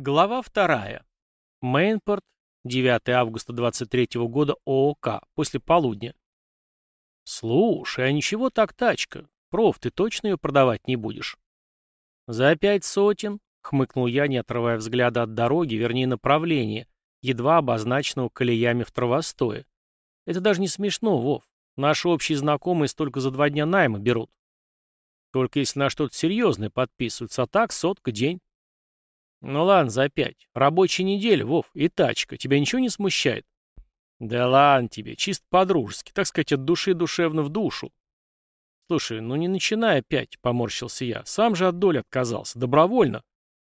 Глава вторая. Мейнпорт, 9 августа 23 года ООК, после полудня. Слушай, а ничего так тачка. Проф, ты точно ее продавать не будешь? За пять сотен, хмыкнул я, не отрывая взгляда от дороги, вернее направления, едва обозначенного колеями в травостое. Это даже не смешно, Вов. Наши общие знакомые столько за два дня найма берут. Только если на что-то серьезное подписываются, а так сотка день. Ну ладно, за пять. Рабочая неделя, Вов, и тачка. Тебя ничего не смущает? Да ладно тебе, чисто по-дружески, так сказать, от души душевно в душу. Слушай, ну не начинай опять, поморщился я. Сам же от доли отказался, добровольно.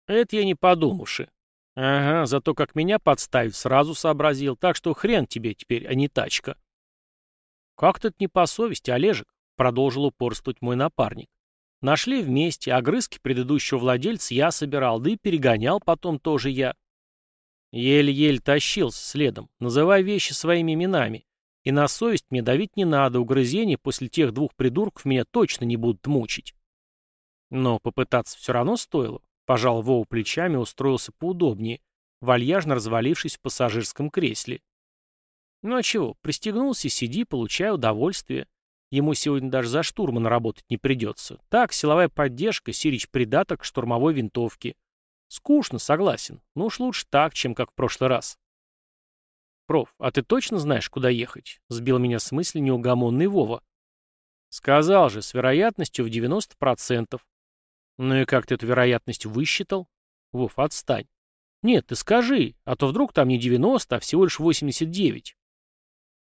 Это я не подумавши. Ага, зато как меня подставить сразу сообразил, так что хрен тебе теперь, а не тачка. Как-то это не по совести, Олежек, продолжил упорствовать мой напарник. Нашли вместе, огрызки предыдущего владельца я собирал, да и перегонял потом тоже я. Еле-еле тащился следом, называй вещи своими именами. И на совесть мне давить не надо, угрызений после тех двух придурков меня точно не будут мучить. Но попытаться все равно стоило. Пожал Вову плечами устроился поудобнее, вальяжно развалившись в пассажирском кресле. Ну а чего, пристегнулся, сиди, получай удовольствие. Ему сегодня даже за штурмана работать не придется. Так, силовая поддержка, Сирич придаток штурмовой винтовке. Скучно, согласен. Но уж лучше так, чем как в прошлый раз. Проф, а ты точно знаешь, куда ехать? Сбил меня с мысли неугомонный Вова. Сказал же, с вероятностью в 90%. Ну и как ты эту вероятность высчитал? Вов, отстань. Нет, ты скажи, а то вдруг там не 90, а всего лишь 89.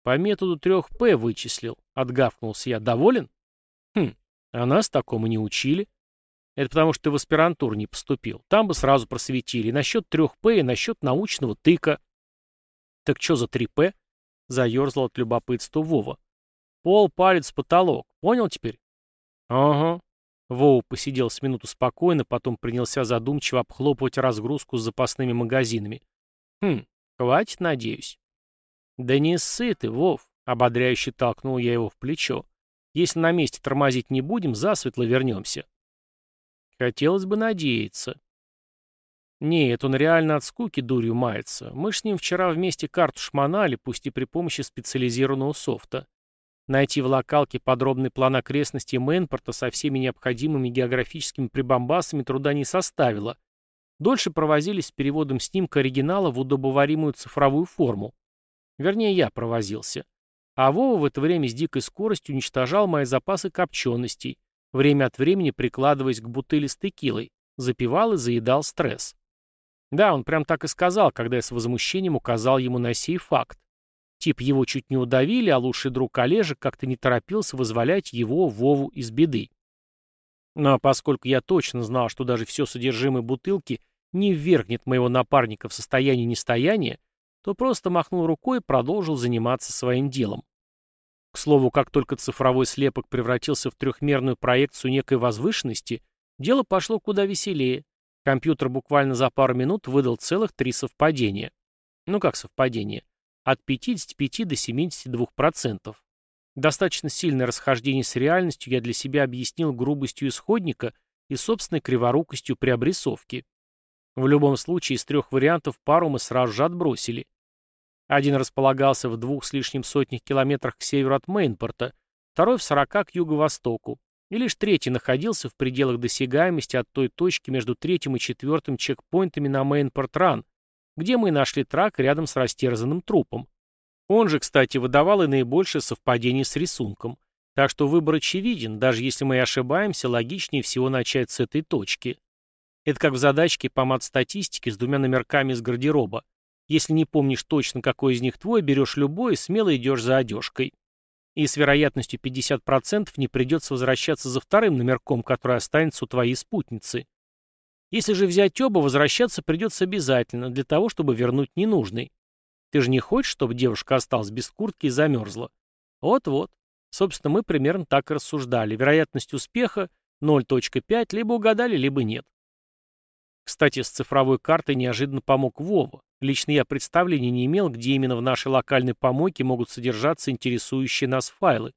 По методу 3П вычислил. Отгавкнулся я. Доволен? Хм, а нас такому не учили. Это потому, что ты в аспирантуру не поступил. Там бы сразу просветили. насчет 3П, и насчет научного тыка. Так что за 3П? Заерзал от любопытства Вова. Пол, палец, потолок. Понял теперь? Ага. Вова посидел с минуту спокойно, потом принялся задумчиво обхлопывать разгрузку с запасными магазинами. Хм, хватит, надеюсь. «Да не ссы ты, Вов!» — ободряюще толкнул я его в плечо. «Если на месте тормозить не будем, засветло вернемся». Хотелось бы надеяться. Нет, он реально от скуки дурью мается. Мы ж с ним вчера вместе карту шмонали, пусть и при помощи специализированного софта. Найти в локалке подробный план окрестностей Мэнпорта со всеми необходимыми географическими прибамбасами труда не составило. Дольше провозились с переводом снимка оригинала в удобоваримую цифровую форму. Вернее, я провозился. А Вова в это время с дикой скоростью уничтожал мои запасы копченостей, время от времени прикладываясь к бутыли с текилой, запивал и заедал стресс. Да, он прям так и сказал, когда я с возмущением указал ему на сей факт. Тип его чуть не удавили, а лучший друг Олежек как-то не торопился вызволять его, Вову, из беды. Но поскольку я точно знал, что даже все содержимое бутылки не ввергнет моего напарника в состояние нестояния, то просто махнул рукой и продолжил заниматься своим делом. К слову, как только цифровой слепок превратился в трехмерную проекцию некой возвышенности, дело пошло куда веселее. Компьютер буквально за пару минут выдал целых три совпадения. Ну как совпадение? От 55 до 72%. Достаточно сильное расхождение с реальностью я для себя объяснил грубостью исходника и собственной криворукостью при обрисовке. В любом случае, из трех вариантов пару мы сразу же отбросили. Один располагался в двух с лишним сотнях километрах к северу от Мейнпорта, второй в сорока к юго-востоку, и лишь третий находился в пределах досягаемости от той точки между третьим и четвертым чекпоинтами на Мейнпорт-Ран, где мы нашли трак рядом с растерзанным трупом. Он же, кстати, выдавал и наибольшее совпадение с рисунком. Так что выбор очевиден, даже если мы и ошибаемся, логичнее всего начать с этой точки. Это как в задачке по мат-статистике с двумя номерками из гардероба. Если не помнишь точно, какой из них твой, берешь любой и смело идешь за одежкой. И с вероятностью 50% не придется возвращаться за вторым номерком, который останется у твоей спутницы. Если же взять оба, возвращаться придется обязательно, для того, чтобы вернуть ненужный. Ты же не хочешь, чтобы девушка осталась без куртки и замерзла? Вот-вот. Собственно, мы примерно так и рассуждали. Вероятность успеха 0.5, либо угадали, либо нет. Кстати, с цифровой картой неожиданно помог Вова. Лично я представления не имел, где именно в нашей локальной помойке могут содержаться интересующие нас файлы.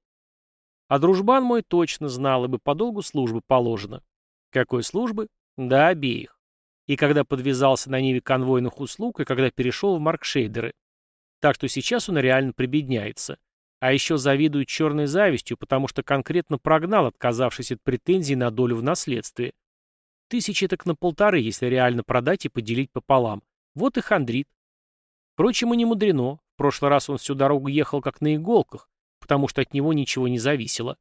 А дружбан мой точно знал, ибо по долгу службы положено. Какой службы? Да, обеих. И когда подвязался на Ниве конвойных услуг, и когда перешел в маркшейдеры. Так что сейчас он реально прибедняется. А еще завидует черной завистью, потому что конкретно прогнал, отказавшись от претензий на долю в наследстве. Тысячи так на полторы, если реально продать и поделить пополам. Вот и хандрит. Впрочем, и не мудрено. В прошлый раз он всю дорогу ехал как на иголках, потому что от него ничего не зависело.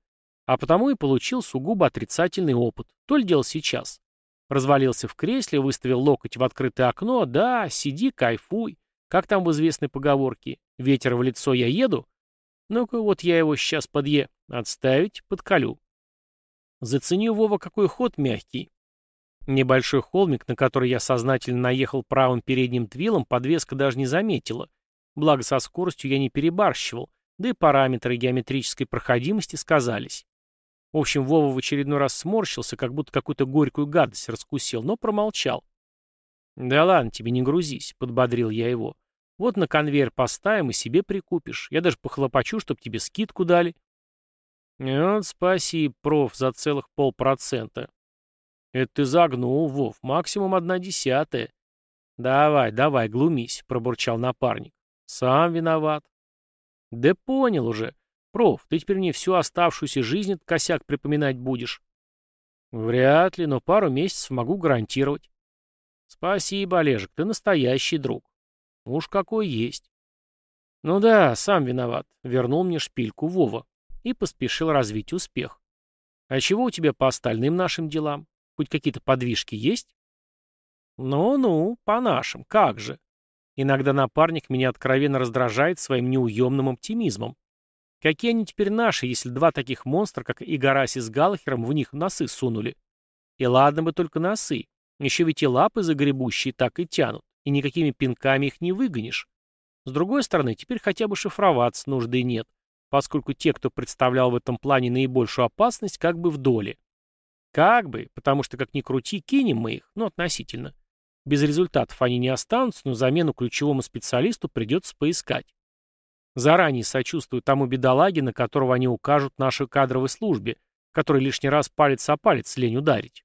А потому и получил сугубо отрицательный опыт. То ли дело сейчас. Развалился в кресле, выставил локоть в открытое окно. Да, сиди, кайфуй. Как там в известной поговорке? Ветер в лицо я еду? Ну-ка, вот я его сейчас подъе... Отставить, подколю. Зацени, Вова, какой ход мягкий. Небольшой холмик, на который я сознательно наехал правым передним твилом, подвеска даже не заметила. Благо со скоростью я не перебарщивал, да и параметры геометрической проходимости сказались. В общем, Вова в очередной раз сморщился, как будто какую-то горькую гадость раскусил, но промолчал. «Да ладно тебе, не грузись», — подбодрил я его. «Вот на конвейер поставим и себе прикупишь. Я даже похлопочу, чтоб тебе скидку дали». «Вот спасибо, проф, за целых полпроцента». «Это ты загнул, Вов, максимум одна десятая». «Давай, давай, глумись», — пробурчал напарник. «Сам виноват». «Да понял уже. Проф, ты теперь мне всю оставшуюся жизнь этот косяк припоминать будешь. Вряд ли, но пару месяцев могу гарантировать. Спасибо, Олежек, ты настоящий друг. Уж какой есть. Ну да, сам виноват. Вернул мне шпильку Вова и поспешил развить успех. А чего у тебя по остальным нашим делам? Хоть какие-то подвижки есть? Ну-ну, по нашим, как же. Иногда напарник меня откровенно раздражает своим неуемным оптимизмом. Какие они теперь наши, если два таких монстра, как Игараси с Галахером, в них носы сунули? И ладно бы только носы. Еще ведь и лапы загребущие так и тянут, и никакими пинками их не выгонишь. С другой стороны, теперь хотя бы шифроваться нужды нет, поскольку те, кто представлял в этом плане наибольшую опасность, как бы в доле. Как бы, потому что, как ни крути, кинем мы их, ну, относительно. Без результатов они не останутся, но замену ключевому специалисту придется поискать. Заранее сочувствую тому бедолаге, на которого они укажут нашей кадровой службе, который лишний раз палец о палец лень ударить.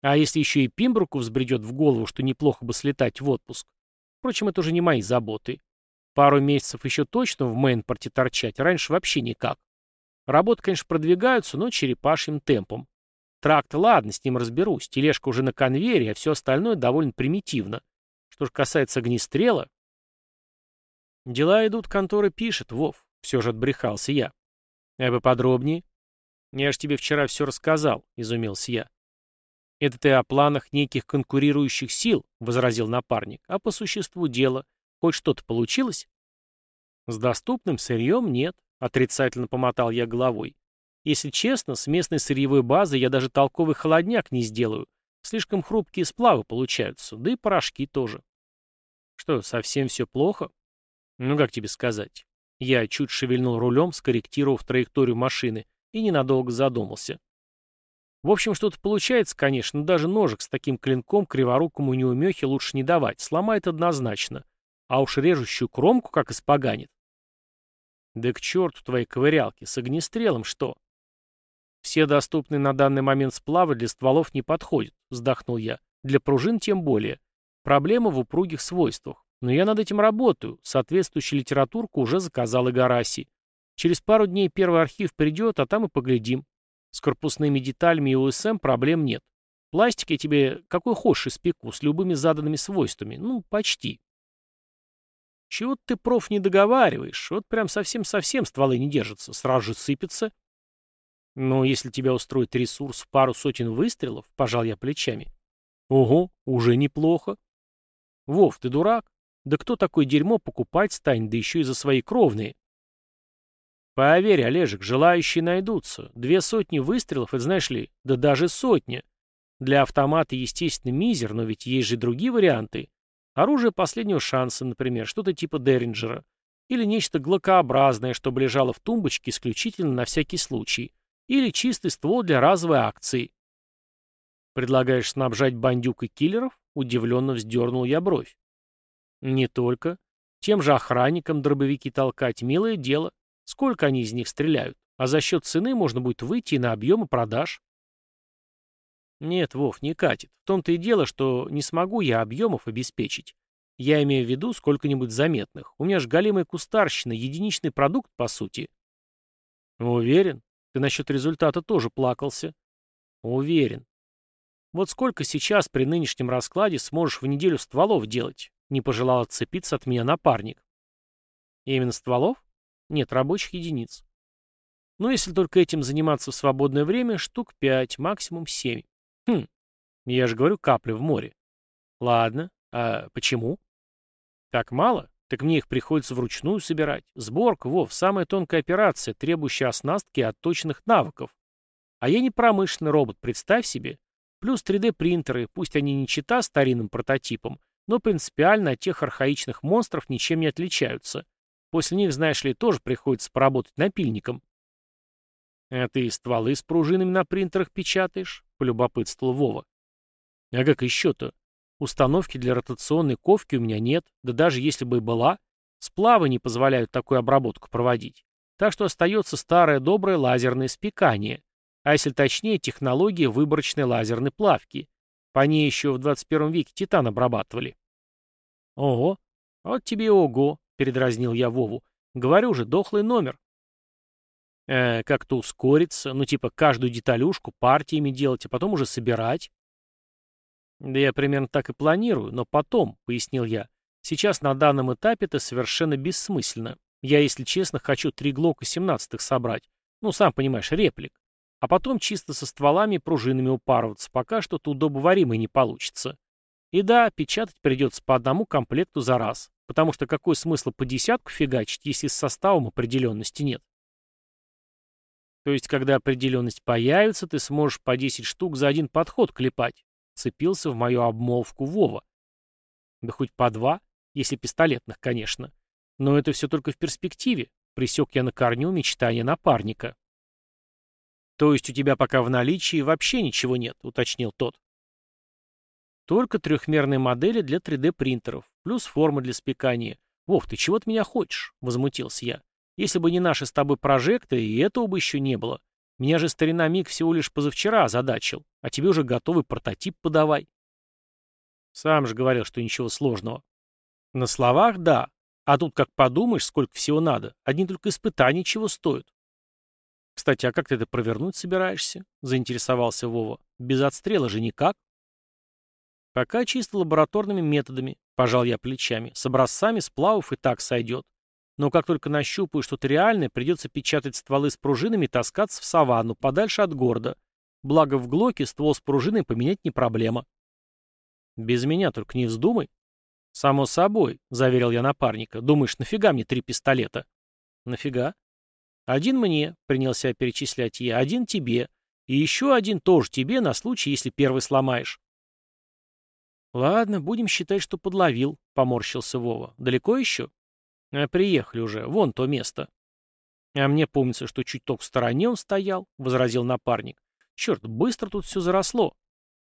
А если еще и Пимбруку взбредет в голову, что неплохо бы слетать в отпуск? Впрочем, это уже не мои заботы. Пару месяцев еще точно в Мейнпорте торчать, раньше вообще никак. Работы, конечно, продвигаются, но черепашьим темпом. Тракт, ладно, с ним разберусь, тележка уже на конвейере, а все остальное довольно примитивно. Что же касается огнестрела, «Дела идут, контора пишет, Вов», — все же отбрехался я. «А поподробнее?» «Я ж тебе вчера все рассказал», — изумился я. «Это ты о планах неких конкурирующих сил», — возразил напарник. «А по существу дела. Хоть что-то получилось?» «С доступным сырьем нет», — отрицательно помотал я головой. «Если честно, с местной сырьевой базы я даже толковый холодняк не сделаю. Слишком хрупкие сплавы получаются, да и порошки тоже». «Что, совсем все плохо?» Ну, как тебе сказать? Я чуть шевельнул рулем, скорректировав траекторию машины, и ненадолго задумался. В общем, что-то получается, конечно, но даже ножик с таким клинком криворукому неумехе лучше не давать, сломает однозначно. А уж режущую кромку как испоганит. Да к черту твои ковырялки, с огнестрелом что? Все доступные на данный момент сплавы для стволов не подходят, вздохнул я. Для пружин тем более. Проблема в упругих свойствах. Но я над этим работаю. Соответствующую литературку уже заказал Игараси. Через пару дней первый архив придет, а там и поглядим. С корпусными деталями и УСМ проблем нет. Пластик я тебе какой хочешь испеку, с любыми заданными свойствами. Ну, почти. Чего ты, проф, не договариваешь? Вот прям совсем-совсем стволы не держатся. Сразу же сыпятся. Но если тебя устроит ресурс в пару сотен выстрелов, пожал я плечами. Ого, уже неплохо. Вов, ты дурак? Да кто такое дерьмо покупать станет, да еще и за свои кровные? Поверь, Олежек, желающие найдутся. Две сотни выстрелов, это знаешь ли, да даже сотня. Для автомата, естественно, мизер, но ведь есть же другие варианты. Оружие последнего шанса, например, что-то типа Деринджера. Или нечто глокообразное, чтобы лежало в тумбочке исключительно на всякий случай. Или чистый ствол для разовой акции. Предлагаешь снабжать бандюкой киллеров? Удивленно вздернул я бровь. Не только. Тем же охранникам дробовики толкать, милое дело. Сколько они из них стреляют? А за счет цены можно будет выйти на объемы продаж. Нет, Вов, не катит. В том-то и дело, что не смогу я объемов обеспечить. Я имею в виду сколько-нибудь заметных. У меня же голимая кустарщина, единичный продукт, по сути. Уверен? Ты насчет результата тоже плакался. Уверен. Вот сколько сейчас при нынешнем раскладе сможешь в неделю стволов делать? Не пожелал отцепиться от меня напарник. Именно стволов? Нет, рабочих единиц. Ну, если только этим заниматься в свободное время, штук пять, максимум семь. Хм, я же говорю, капли в море. Ладно, а почему? Так мало? Так мне их приходится вручную собирать. Сборка, Вов, самая тонкая операция, требующая оснастки и отточенных навыков. А я не промышленный робот, представь себе. Плюс 3D-принтеры, пусть они не чита старинным прототипам, но принципиально от тех архаичных монстров ничем не отличаются. После них, знаешь ли, тоже приходится поработать напильником. «А ты стволы с пружинами на принтерах печатаешь?» — полюбопытствовал Вова. «А как еще-то? Установки для ротационной ковки у меня нет, да даже если бы и была, сплавы не позволяют такую обработку проводить. Так что остается старое доброе лазерное спекание, а если точнее, технология выборочной лазерной плавки. По ней еще в 21 веке титан обрабатывали. «Ого! Вот тебе ого!» — передразнил я Вову. «Говорю же, дохлый номер. Э, как-то ускориться, ну типа каждую деталюшку партиями делать, а потом уже собирать. Да я примерно так и планирую, но потом, пояснил я. Сейчас на данном этапе это совершенно бессмысленно. Я, если честно, хочу три Глока 17 собрать. Ну, сам понимаешь, реплик. А потом чисто со стволами и пружинами упарываться, пока что-то удобоваримое не получится. И да, печатать придется по одному комплекту за раз, потому что какой смысл по десятку фигачить, если с составом определенности нет? То есть, когда определенность появится, ты сможешь по 10 штук за один подход клепать. Цепился в мою обмолвку Вова. Да хоть по два, если пистолетных, конечно. Но это все только в перспективе. Присек я на корню мечтания напарника. То есть у тебя пока в наличии вообще ничего нет, уточнил тот. Только трехмерные модели для 3D-принтеров, плюс формы для спекания. Вов, ты чего от меня хочешь? Возмутился я. Если бы не наши с тобой прожекты, и этого бы еще не было. Меня же старина Миг всего лишь позавчера озадачил, а тебе уже готовый прототип подавай. Сам же говорил, что ничего сложного. На словах — да. А тут как подумаешь, сколько всего надо. Одни только испытания чего стоят. Кстати, а как ты это провернуть собираешься? Заинтересовался Вова. Без отстрела же никак. Пока чисто лабораторными методами, пожал я плечами. С образцами сплавов и так сойдет. Но как только нащупаю что-то реальное, придется печатать стволы с пружинами и таскаться в саванну, подальше от города. Благо в Глоке ствол с пружиной поменять не проблема. Без меня только не вздумай. Само собой, заверил я напарника. Думаешь, нафига мне три пистолета? Нафига? Один мне, принялся перечислять я, один тебе. И еще один тоже тебе на случай, если первый сломаешь. Ладно, будем считать, что подловил, поморщился Вова. Далеко еще? А приехали уже, вон то место. А мне помнится, что чуть только в стороне он стоял, — возразил напарник. Черт, быстро тут все заросло.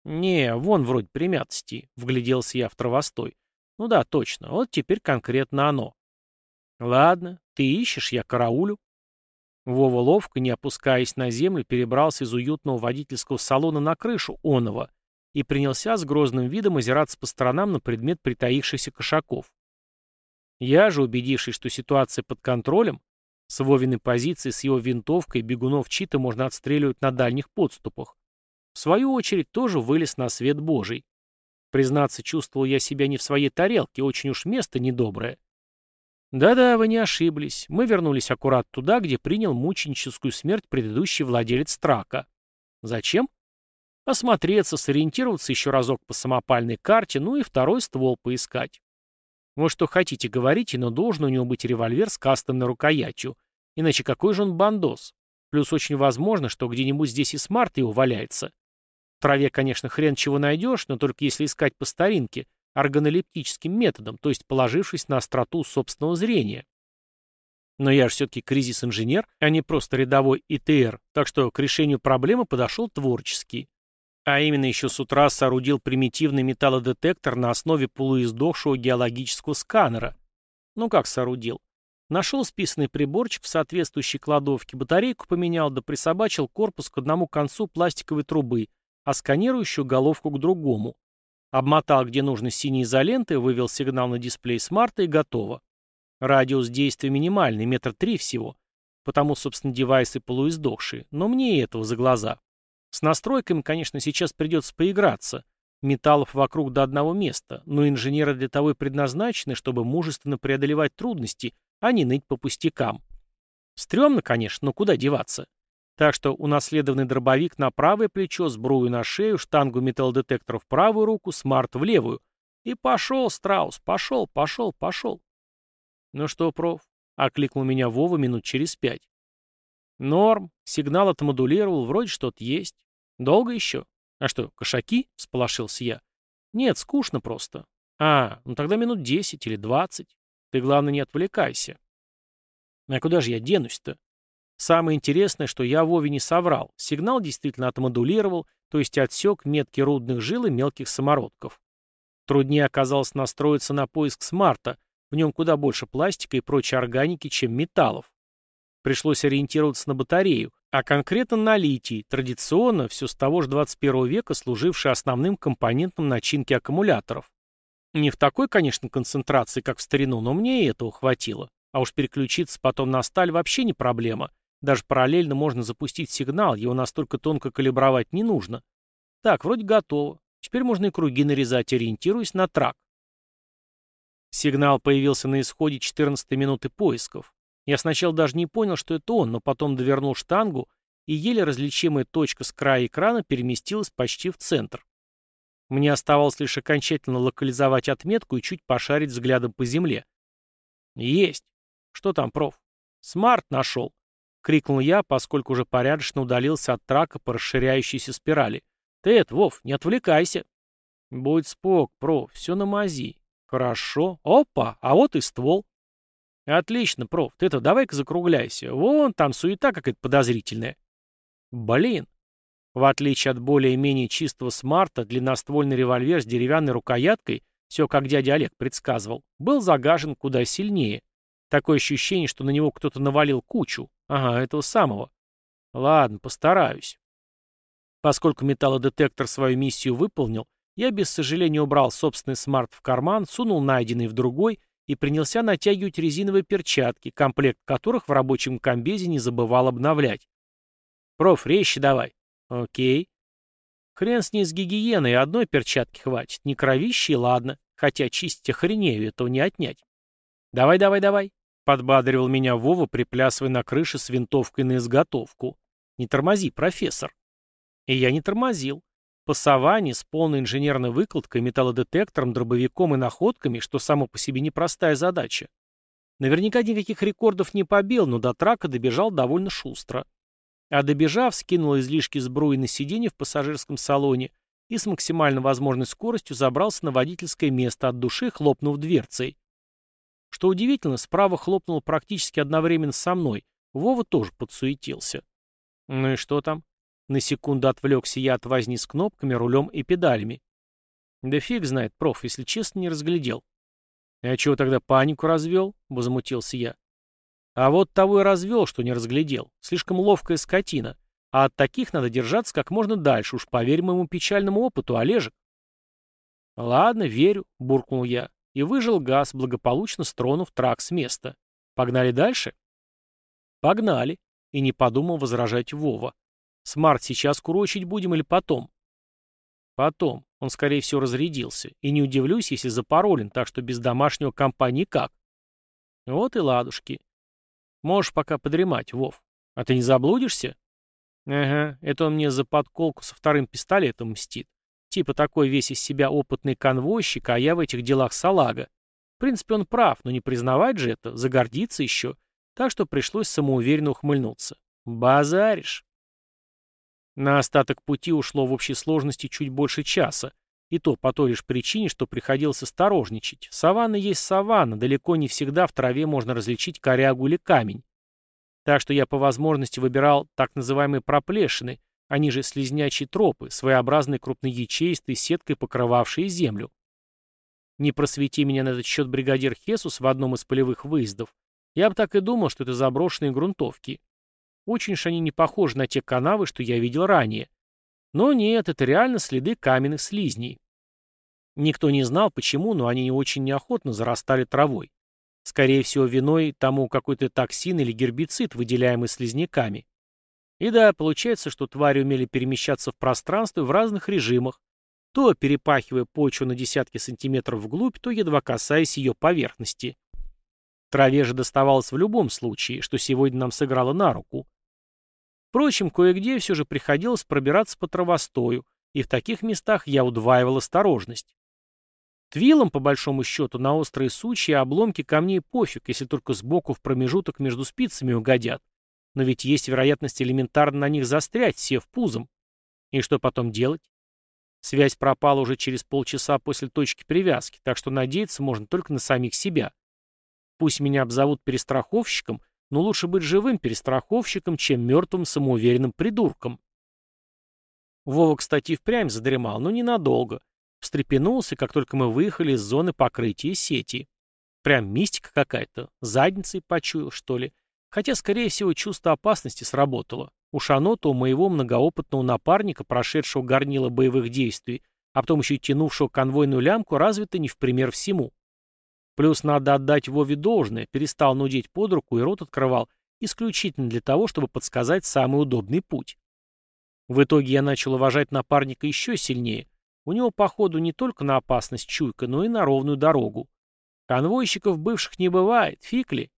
Не, вон вроде примятости, — вгляделся я в травостой. Ну да, точно, вот теперь конкретно оно. Ладно, ты ищешь, я караулю. Вова ловко, не опускаясь на землю, перебрался из уютного водительского салона на крышу Онова и принялся с грозным видом озираться по сторонам на предмет притаившихся кошаков. Я же, убедившись, что ситуация под контролем, с Вовиной позиции с его винтовкой бегунов Чита можно отстреливать на дальних подступах, в свою очередь тоже вылез на свет Божий. Признаться, чувствовал я себя не в своей тарелке, очень уж место недоброе. Да-да, вы не ошиблись. Мы вернулись аккурат туда, где принял мученическую смерть предыдущий владелец трака. Зачем? Осмотреться, сориентироваться еще разок по самопальной карте, ну и второй ствол поискать. Вот что хотите, говорите, но должен у него быть револьвер с кастомной рукоятью. Иначе какой же он бандос? Плюс очень возможно, что где-нибудь здесь и смарт его валяется. В траве, конечно, хрен чего найдешь, но только если искать по старинке, органолептическим методом, то есть положившись на остроту собственного зрения. Но я же все-таки кризис-инженер, а не просто рядовой ИТР, так что к решению проблемы подошел творчески. А именно еще с утра соорудил примитивный металлодетектор на основе полуиздохшего геологического сканера. Ну как соорудил? Нашел списанный приборчик в соответствующей кладовке, батарейку поменял, да присобачил корпус к одному концу пластиковой трубы, а сканирующую головку к другому. Обмотал где нужно синей изолентой, вывел сигнал на дисплей смарта и готово. Радиус действия минимальный, метр три всего. Потому, собственно, девайсы полуиздохшие. Но мне и этого за глаза. С настройками, конечно, сейчас придется поиграться. Металлов вокруг до одного места, но инженеры для того и предназначены, чтобы мужественно преодолевать трудности, а не ныть по пустякам. Стремно, конечно, но куда деваться? Так что унаследованный дробовик на правое плечо, сбрую на шею, штангу металлодетектора в правую руку, смарт в левую. И пошел, страус, пошел, пошел, пошел. Ну что, проф, окликнул меня Вова минут через пять. Норм, сигнал отмодулировал, вроде что-то есть. Долго еще? А что, кошаки? Сполошился я. Нет, скучно просто. А, ну тогда минут десять или двадцать. Ты, главное, не отвлекайся. А куда же я денусь-то? Самое интересное, что я Вове не соврал. Сигнал действительно отмодулировал, то есть отсек метки рудных жил и мелких самородков. Труднее оказалось настроиться на поиск смарта, в нем куда больше пластика и прочей органики, чем металлов. Пришлось ориентироваться на батарею, а конкретно на литий, традиционно, все с того же 21 века служивший основным компонентом начинки аккумуляторов. Не в такой, конечно, концентрации, как в старину, но мне и этого хватило. А уж переключиться потом на сталь вообще не проблема. Даже параллельно можно запустить сигнал, его настолько тонко калибровать не нужно. Так, вроде готово. Теперь можно и круги нарезать, ориентируясь на трак. Сигнал появился на исходе 14 минуты поисков. Я сначала даже не понял, что это он, но потом довернул штангу, и еле различимая точка с края экрана переместилась почти в центр. Мне оставалось лишь окончательно локализовать отметку и чуть пошарить взглядом по земле. Есть. Что там, проф? Смарт нашел. Крикнул я, поскольку уже порядочно удалился от трака по расширяющейся спирали. Тед, Вов, не отвлекайся. Будь спок, проф, все на мази. Хорошо. Опа, а вот и ствол. Отлично, проф, ты-то давай-ка закругляйся. Вон там суета какая-то подозрительная. Блин. В отличие от более-менее чистого смарта, длинноствольный револьвер с деревянной рукояткой, все как дядя Олег предсказывал, был загажен куда сильнее. Такое ощущение, что на него кто-то навалил кучу. Ага, этого самого. Ладно, постараюсь. Поскольку металлодетектор свою миссию выполнил, я без сожаления убрал собственный смарт в карман, сунул найденный в другой и принялся натягивать резиновые перчатки, комплект которых в рабочем комбезе не забывал обновлять. «Проф, резче давай». «Окей». Хрен с ней с гигиеной, одной перчатки хватит. Не кровище, ладно. Хотя чистить охренею, этого не отнять. «Давай, давай, давай», — подбадривал меня Вова, приплясывая на крыше с винтовкой на изготовку. «Не тормози, профессор». И я не тормозил. По саванне с полной инженерной выкладкой, металлодетектором, дробовиком и находками, что само по себе непростая задача. Наверняка никаких рекордов не побил, но до трака добежал довольно шустро. А добежав, скинул излишки сбруи на сиденье в пассажирском салоне и с максимально возможной скоростью забрался на водительское место от души, хлопнув дверцей. Что удивительно, справа хлопнул практически одновременно со мной. Вова тоже подсуетился. Ну и что там? На секунду отвлекся я от возни с кнопками, рулем и педалями. Да фиг знает, проф, если честно, не разглядел. «А чего тогда панику развел?» — возмутился я. «А вот того и развел, что не разглядел. Слишком ловкая скотина. А от таких надо держаться как можно дальше, уж поверь моему печальному опыту, Олежек». «Ладно, верю», — буркнул я и выжил газ, благополучно стронув трак с места. Погнали дальше? Погнали. И не подумал возражать Вова. Смарт сейчас курочить будем или потом? Потом. Он, скорее всего, разрядился. И не удивлюсь, если запаролен, так что без домашнего компа никак. Вот и ладушки. Можешь пока подремать, Вов. А ты не заблудишься? Ага, это он мне за подколку со вторым пистолетом мстит. Типа такой весь из себя опытный конвойщик, а я в этих делах салага. В принципе, он прав, но не признавать же это, загордиться еще. Так что пришлось самоуверенно ухмыльнуться. Базаришь. На остаток пути ушло в общей сложности чуть больше часа. И то по той лишь причине, что приходилось осторожничать. Саванна есть саванна, далеко не всегда в траве можно различить корягу или камень. Так что я по возможности выбирал так называемые проплешины, они же слизнячьи тропы, своеобразной крупноячеистой сеткой покрывавшие землю. Не просвети меня на этот счет бригадир Хесус в одном из полевых выездов, я бы так и думал, что это заброшенные грунтовки. Очень уж они не похожи на те канавы, что я видел ранее. Но нет, это реально следы каменных слизней. Никто не знал, почему, но они очень неохотно зарастали травой. Скорее всего, виной тому какой-то токсин или гербицид, выделяемый слизняками. И да, получается, что твари умели перемещаться в пространстве в разных режимах, то перепахивая почву на десятки сантиметров вглубь, то едва касаясь ее поверхности. Траве же доставалось в любом случае, что сегодня нам сыграло на руку. Впрочем, кое-где все же приходилось пробираться по травостою, и в таких местах я удваивал осторожность. Твилам, по большому счету, на острые сучья обломки камней пофиг, если только сбоку в промежуток между спицами угодят. Но ведь есть вероятность элементарно на них застрять, сев пузом. И что потом делать? Связь пропала уже через полчаса после точки привязки, так что надеяться можно только на самих себя. Пусть меня обзовут перестраховщиком, но лучше быть живым перестраховщиком, чем мертвым самоуверенным придурком. Вова, кстати, впрямь задремал, но ненадолго. Встрепенулся, как только мы выехали из зоны покрытия сети. Прям мистика какая-то. Задницей почуял, что ли. Хотя, скорее всего, чувство опасности сработало. Уж оно-то у моего многоопытного напарника, прошедшего горнило боевых действий, а потом еще и тянувшего конвойную лямку, развито не в пример всему. Плюс надо отдать Вове должное, перестал нудеть под руку и рот открывал, исключительно для того, чтобы подсказать самый удобный путь. В итоге я начал уважать напарника еще сильнее. У него, походу, не только на опасность чуйка, но и на ровную дорогу. Конвойщиков бывших не бывает, фиг ли?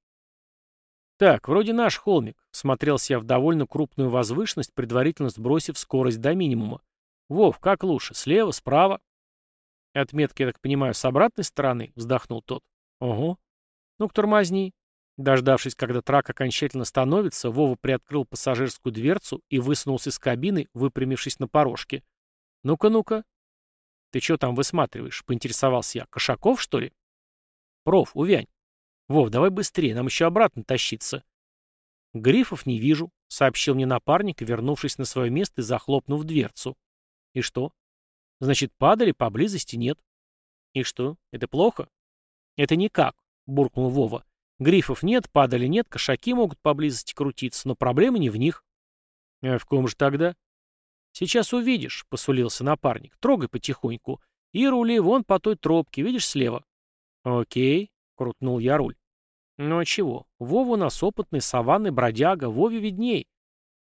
Так, вроде наш холмик. Смотрелся я в довольно крупную возвышенность, предварительно сбросив скорость до минимума. Вов, как лучше, слева, справа? Отметки, я так понимаю, с обратной стороны, вздохнул тот. Ого. Ну-ка, тормозни. Дождавшись, когда трак окончательно становится, Вова приоткрыл пассажирскую дверцу и высунулся из кабины, выпрямившись на порожке. «Ну-ка, ну-ка». «Ты что там высматриваешь?» — поинтересовался я. «Кошаков, что ли?» «Проф, увянь». «Вов, давай быстрее, нам еще обратно тащиться». «Грифов не вижу», — сообщил мне напарник, вернувшись на свое место и захлопнув дверцу. «И что?» «Значит, падали, поблизости нет». «И что, это плохо?» «Это никак», — буркнул Вова. «Грифов нет, падали нет, кошаки могут поблизости крутиться, но проблема не в них». «А в ком же тогда?» «Сейчас увидишь», — посулился напарник. «Трогай потихоньку. И рули вон по той тропке, видишь, слева». «Окей», — крутнул я руль. «Ну а чего? Вова у нас опытный, саванный бродяга, Вове видней.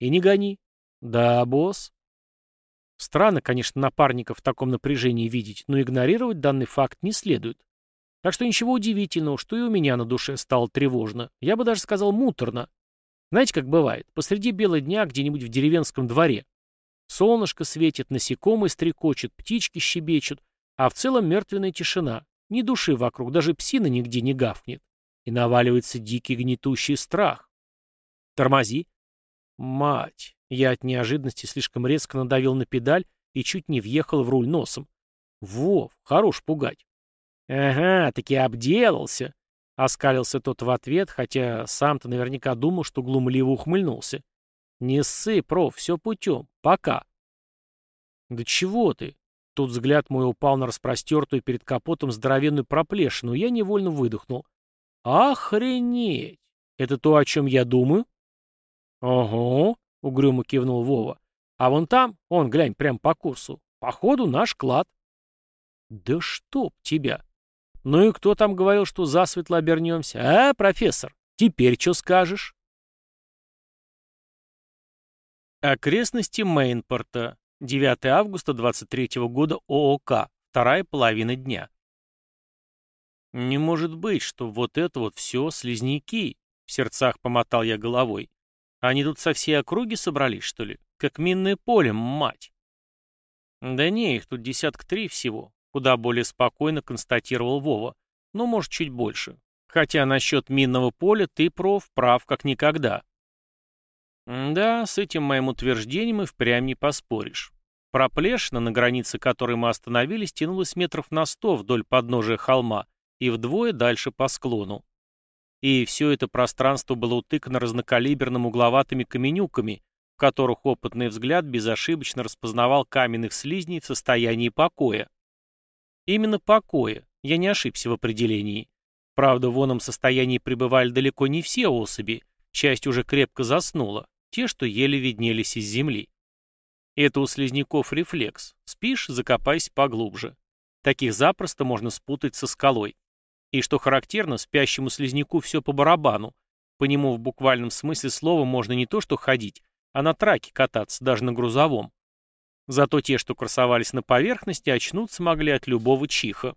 И не гони». «Да, босс». Странно, конечно, напарников в таком напряжении видеть, но игнорировать данный факт не следует. Так что ничего удивительного, что и у меня на душе стало тревожно. Я бы даже сказал муторно. Знаете, как бывает, посреди бела дня где-нибудь в деревенском дворе. Солнышко светит, насекомые стрекочут, птички щебечут, а в целом мертвенная тишина. Ни души вокруг, даже псина нигде не гафнет. И наваливается дикий гнетущий страх. Тормози. Мать. Я от неожиданности слишком резко надавил на педаль и чуть не въехал в руль носом. Вов, хорош пугать. «Ага, таки обделался», — оскалился тот в ответ, хотя сам-то наверняка думал, что глумливо ухмыльнулся. «Не ссы, проф, все путем. Пока». «Да чего ты?» Тут взгляд мой упал на распростертую перед капотом здоровенную проплешину, я невольно выдохнул. «Охренеть! Это то, о чем я думаю?» «Ого!» — угрюмо кивнул Вова. «А вон там, он, глянь, прям по курсу. Походу, наш клад». «Да чтоб тебя!» «Ну и кто там говорил, что засветло обернемся? А, профессор, теперь что скажешь?» Окрестности Мейнпорта. 9 августа 23 года ООК. Вторая половина дня. «Не может быть, что вот это вот все слизняки!» В сердцах помотал я головой. «Они тут со всей округи собрались, что ли? Как минное поле, мать!» «Да не, их тут десятка три всего. Куда более спокойно констатировал Вова. Ну, может, чуть больше. Хотя насчет минного поля ты, проф, прав как никогда. Да, с этим моим утверждением и впрямь не поспоришь. Проплешина, на границе которой мы остановились, тянулась метров на сто вдоль подножия холма и вдвое дальше по склону. И все это пространство было утыкано разнокалиберным угловатыми каменюками, в которых опытный взгляд безошибочно распознавал каменных слизней в состоянии покоя. Именно покоя, я не ошибся в определении. Правда, в оном состоянии пребывали далеко не все особи, часть уже крепко заснула, те, что еле виднелись из земли. Это у слизняков рефлекс. Спишь, закопайся поглубже. Таких запросто можно спутать со скалой. И что характерно, спящему слизняку все по барабану. По нему в буквальном смысле слова можно не то что ходить, а на траке кататься, даже на грузовом. Зато те, что красовались на поверхности, очнуться могли от любого чиха.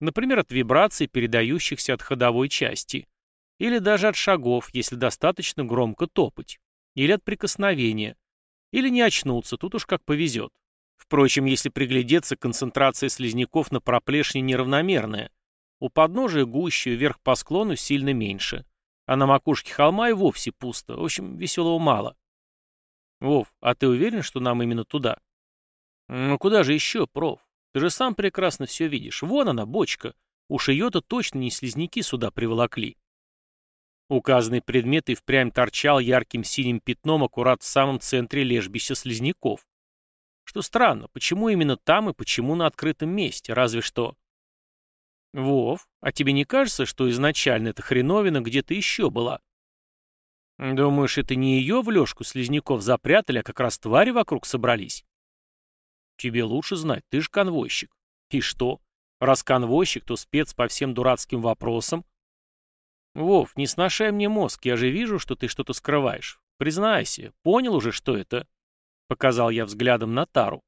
Например, от вибраций, передающихся от ходовой части. Или даже от шагов, если достаточно громко топать. Или от прикосновения. Или не очнуться, тут уж как повезет. Впрочем, если приглядеться, концентрация слизняков на проплешине неравномерная. У подножия гуще, вверх по склону сильно меньше. А на макушке холма и вовсе пусто. В общем, веселого мало. Вов, а ты уверен, что нам именно туда? Ну куда же еще, проф? Ты же сам прекрасно все видишь. Вон она, бочка. Уж ее-то точно не слизняки сюда приволокли. Указанный предмет и впрямь торчал ярким синим пятном аккурат в самом центре лежбища слизняков. Что странно, почему именно там и почему на открытом месте, разве что... Вов, а тебе не кажется, что изначально эта хреновина где-то еще была? Думаешь, это не ее в лёжку слизняков запрятали, а как раз твари вокруг собрались? Тебе лучше знать, ты же конвойщик. И что? Раз конвойщик, то спец по всем дурацким вопросам. Вов, не сношай мне мозг, я же вижу, что ты что-то скрываешь. Признайся, понял уже, что это? Показал я взглядом на Тару.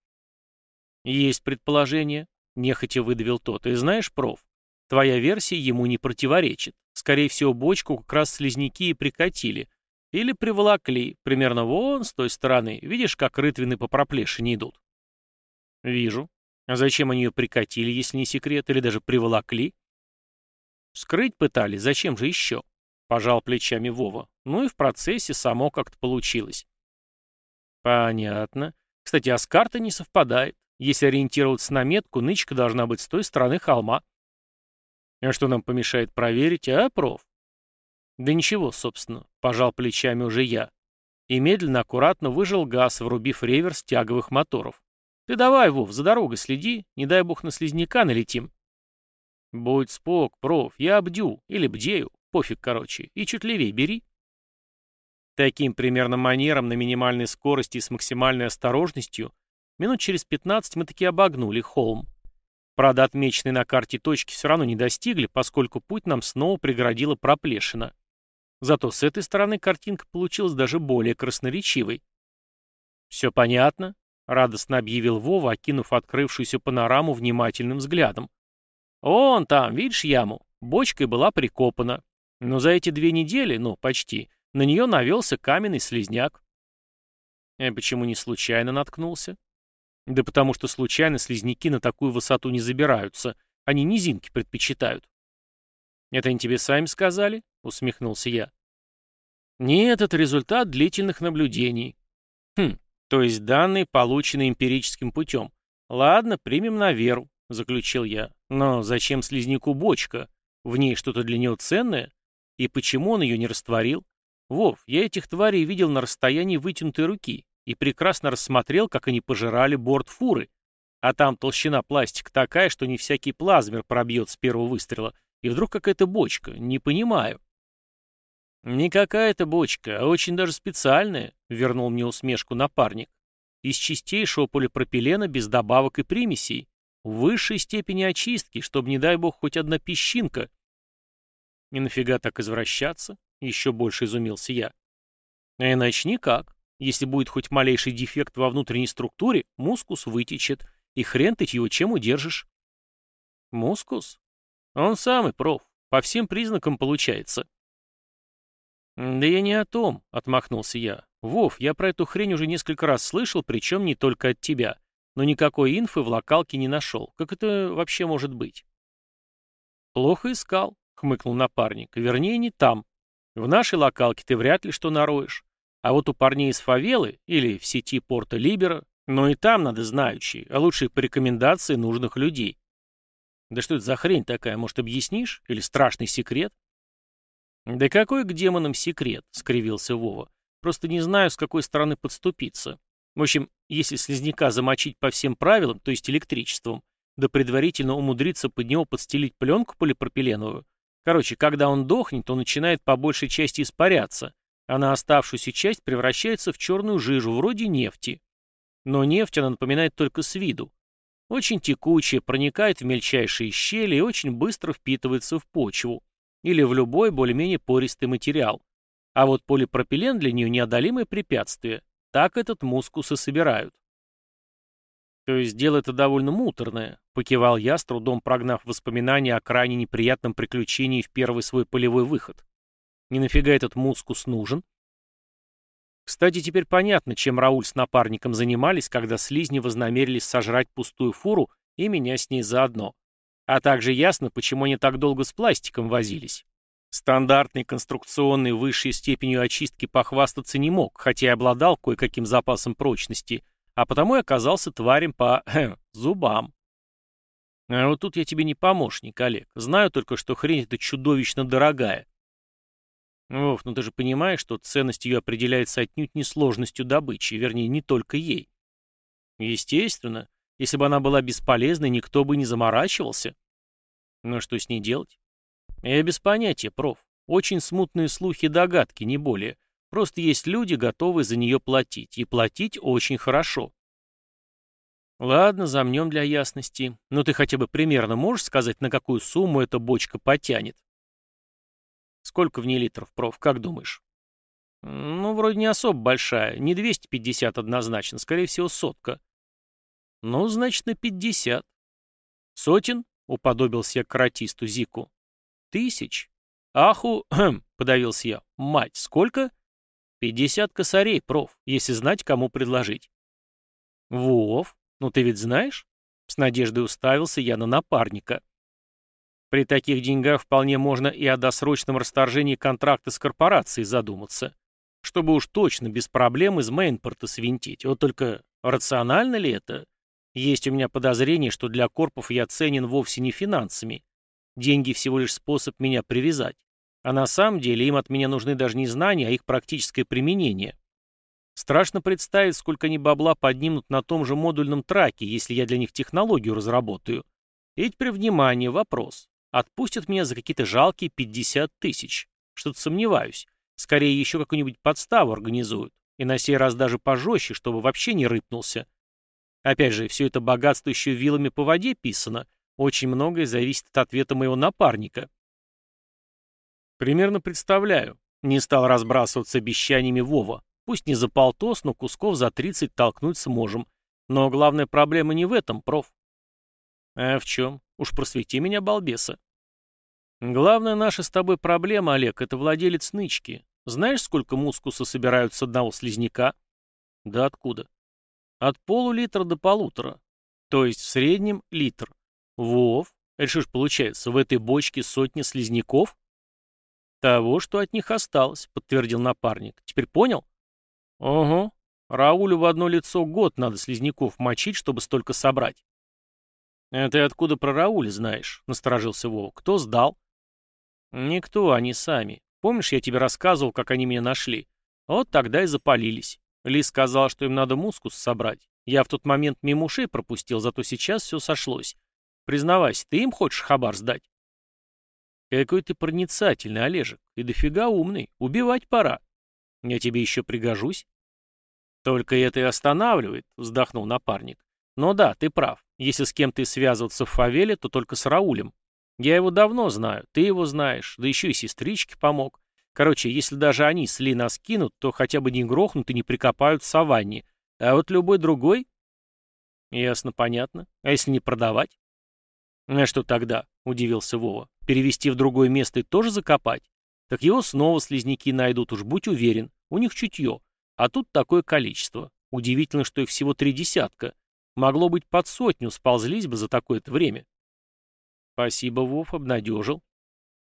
Есть предположение, нехотя выдавил тот. И знаешь, проф, твоя версия ему не противоречит. Скорее всего, бочку как раз слизняки и прикатили. Или приволокли, примерно вон с той стороны. Видишь, как рытвины по проплешине идут? Вижу. А зачем они ее прикатили, если не секрет, или даже приволокли? Скрыть пытались, зачем же еще? Пожал плечами Вова. Ну и в процессе само как-то получилось. Понятно. Кстати, а с картой не совпадает. Если ориентироваться на метку, нычка должна быть с той стороны холма. А что нам помешает проверить, а, проф? Да ничего, собственно, пожал плечами уже я. И медленно, аккуратно выжил газ, врубив реверс тяговых моторов. Ты давай, Вов, за дорогой следи, не дай бог на слизняка налетим. Будь спок, проф, я обдю, или бдею, пофиг, короче, и чуть левее бери. Таким примерно манером на минимальной скорости и с максимальной осторожностью минут через 15 мы таки обогнули холм. Правда, отмеченные на карте точки все равно не достигли, поскольку путь нам снова преградила проплешина. Зато с этой стороны картинка получилась даже более красноречивой. «Все понятно», — радостно объявил Вова, окинув открывшуюся панораму внимательным взглядом. «Он там, видишь яму? Бочкой была прикопана. Но за эти две недели, ну, почти, на нее навелся каменный слизняк». «А почему не случайно наткнулся?» «Да потому что случайно слизняки на такую высоту не забираются. Они низинки предпочитают». «Это они тебе сами сказали?» — усмехнулся я. «Нет, это результат длительных наблюдений. Хм, то есть данные, полученные эмпирическим путем. Ладно, примем на веру, заключил я. Но зачем слизняку бочка? В ней что-то для него ценное? И почему он ее не растворил? Вов, я этих тварей видел на расстоянии вытянутой руки и прекрасно рассмотрел, как они пожирали борт фуры. А там толщина пластика такая, что не всякий плазмер пробьет с первого выстрела. И вдруг какая-то бочка. Не понимаю. «Не какая-то бочка, а очень даже специальная», — вернул мне усмешку напарник. «Из чистейшего полипропилена без добавок и примесей. Высшей степени очистки, чтобы, не дай бог, хоть одна песчинка». «И нафига так извращаться?» — еще больше изумился я. «А иначе никак. Если будет хоть малейший дефект во внутренней структуре, мускус вытечет, и хрен ты его чем удержишь». «Мускус? Он самый, проф. По всем признакам получается». «Да я не о том», — отмахнулся я. «Вов, я про эту хрень уже несколько раз слышал, причем не только от тебя. Но никакой инфы в локалке не нашел. Как это вообще может быть?» «Плохо искал», — хмыкнул напарник. «Вернее, не там. В нашей локалке ты вряд ли что нароешь. А вот у парней из фавелы или в сети порта Либера, но и там надо знающие, а лучше по рекомендации нужных людей». «Да что это за хрень такая, может, объяснишь? Или страшный секрет?» «Да какой к демонам секрет?» — скривился Вова. «Просто не знаю, с какой стороны подступиться. В общем, если слизняка замочить по всем правилам, то есть электричеством, да предварительно умудриться под него подстелить пленку полипропиленовую, короче, когда он дохнет, он начинает по большей части испаряться, а на оставшуюся часть превращается в черную жижу, вроде нефти. Но нефть она напоминает только с виду. Очень текучая, проникает в мельчайшие щели и очень быстро впитывается в почву или в любой более-менее пористый материал. А вот полипропилен для нее неодолимое препятствие. Так этот мускус и собирают. То есть дело это довольно муторное, покивал я, с трудом прогнав воспоминания о крайне неприятном приключении в первый свой полевой выход. Не нафига этот мускус нужен? Кстати, теперь понятно, чем Рауль с напарником занимались, когда слизни вознамерились сожрать пустую фуру и меня с ней заодно. А также ясно, почему они так долго с пластиком возились. Стандартной конструкционной высшей степенью очистки похвастаться не мог, хотя и обладал кое-каким запасом прочности, а потому и оказался тварем по зубам. А вот тут я тебе не помощник, Олег. Знаю только, что хрень эта чудовищно дорогая. Вов, ну ты же понимаешь, что ценность ее определяется отнюдь не сложностью добычи, вернее, не только ей. Естественно, если бы она была бесполезной, никто бы не заморачивался. Но что с ней делать? Я без понятия, проф. Очень смутные слухи догадки, не более. Просто есть люди, готовые за нее платить. И платить очень хорошо. Ладно, замнем для ясности. Но ты хотя бы примерно можешь сказать, на какую сумму эта бочка потянет? Сколько в ней литров, проф, как думаешь? Ну, вроде не особо большая. Не 250 однозначно, скорее всего, сотка. Ну, значит, на 50. Сотен? Уподобился я каратисту Зику. Тысяч? Аху, подавился я. Мать, сколько? Пятьдесят косарей, проф, если знать, кому предложить. Вов, ну ты ведь знаешь? С надеждой уставился я на напарника. При таких деньгах вполне можно и о досрочном расторжении контракта с корпорацией задуматься, чтобы уж точно без проблем из Мейнпорта свинтить. Вот только рационально ли это? Есть у меня подозрение, что для корпов я ценен вовсе не финансами. Деньги всего лишь способ меня привязать. А на самом деле им от меня нужны даже не знания, а их практическое применение. Страшно представить, сколько они бабла поднимут на том же модульном траке, если я для них технологию разработаю. И теперь, внимание, вопрос. Отпустят меня за какие-то жалкие 50 тысяч. Что-то сомневаюсь. Скорее, еще какую-нибудь подставу организуют. И на сей раз даже пожестче, чтобы вообще не рыпнулся. Опять же, все это богатство еще вилами по воде писано. Очень многое зависит от ответа моего напарника. Примерно представляю. Не стал разбрасываться обещаниями Вова. Пусть не за полтос, но кусков за 30 толкнуть сможем. Но главная проблема не в этом, проф. А в чем? Уж просвети меня, балбеса. Главная наша с тобой проблема, Олег, это владелец нычки. Знаешь, сколько мускуса собирают с одного слизняка? Да откуда? От полулитра до полутора. То есть в среднем литр. Вов, ж получается, в этой бочке сотни слизняков? Того, что от них осталось, подтвердил напарник. Теперь понял? Ого. Раулю в одно лицо год надо слизняков мочить, чтобы столько собрать. «Это ты откуда про Рауля знаешь?» — насторожился Вова. «Кто сдал?» «Никто, они сами. Помнишь, я тебе рассказывал, как они меня нашли? Вот тогда и запалились. Лис сказал, что им надо мускус собрать. Я в тот момент мимо ушей пропустил, зато сейчас все сошлось. Признавайся, ты им хочешь хабар сдать? Какой ты проницательный, Олежек, и дофига умный. Убивать пора. Я тебе еще пригожусь. Только это и останавливает, вздохнул напарник. Но да, ты прав. Если с кем-то и связываться в фавеле, то только с Раулем. Я его давно знаю, ты его знаешь, да еще и сестричке помог. Короче, если даже они с Ли нас кинут, то хотя бы не грохнут и не прикопают в саванне. А вот любой другой... Ясно, понятно. А если не продавать? А что тогда? Удивился Вова. Перевести в другое место и тоже закопать? Так его снова слизняки найдут, уж будь уверен. У них чутье. А тут такое количество. Удивительно, что их всего три десятка. Могло быть под сотню, сползлись бы за такое-то время. Спасибо, Вов, обнадежил.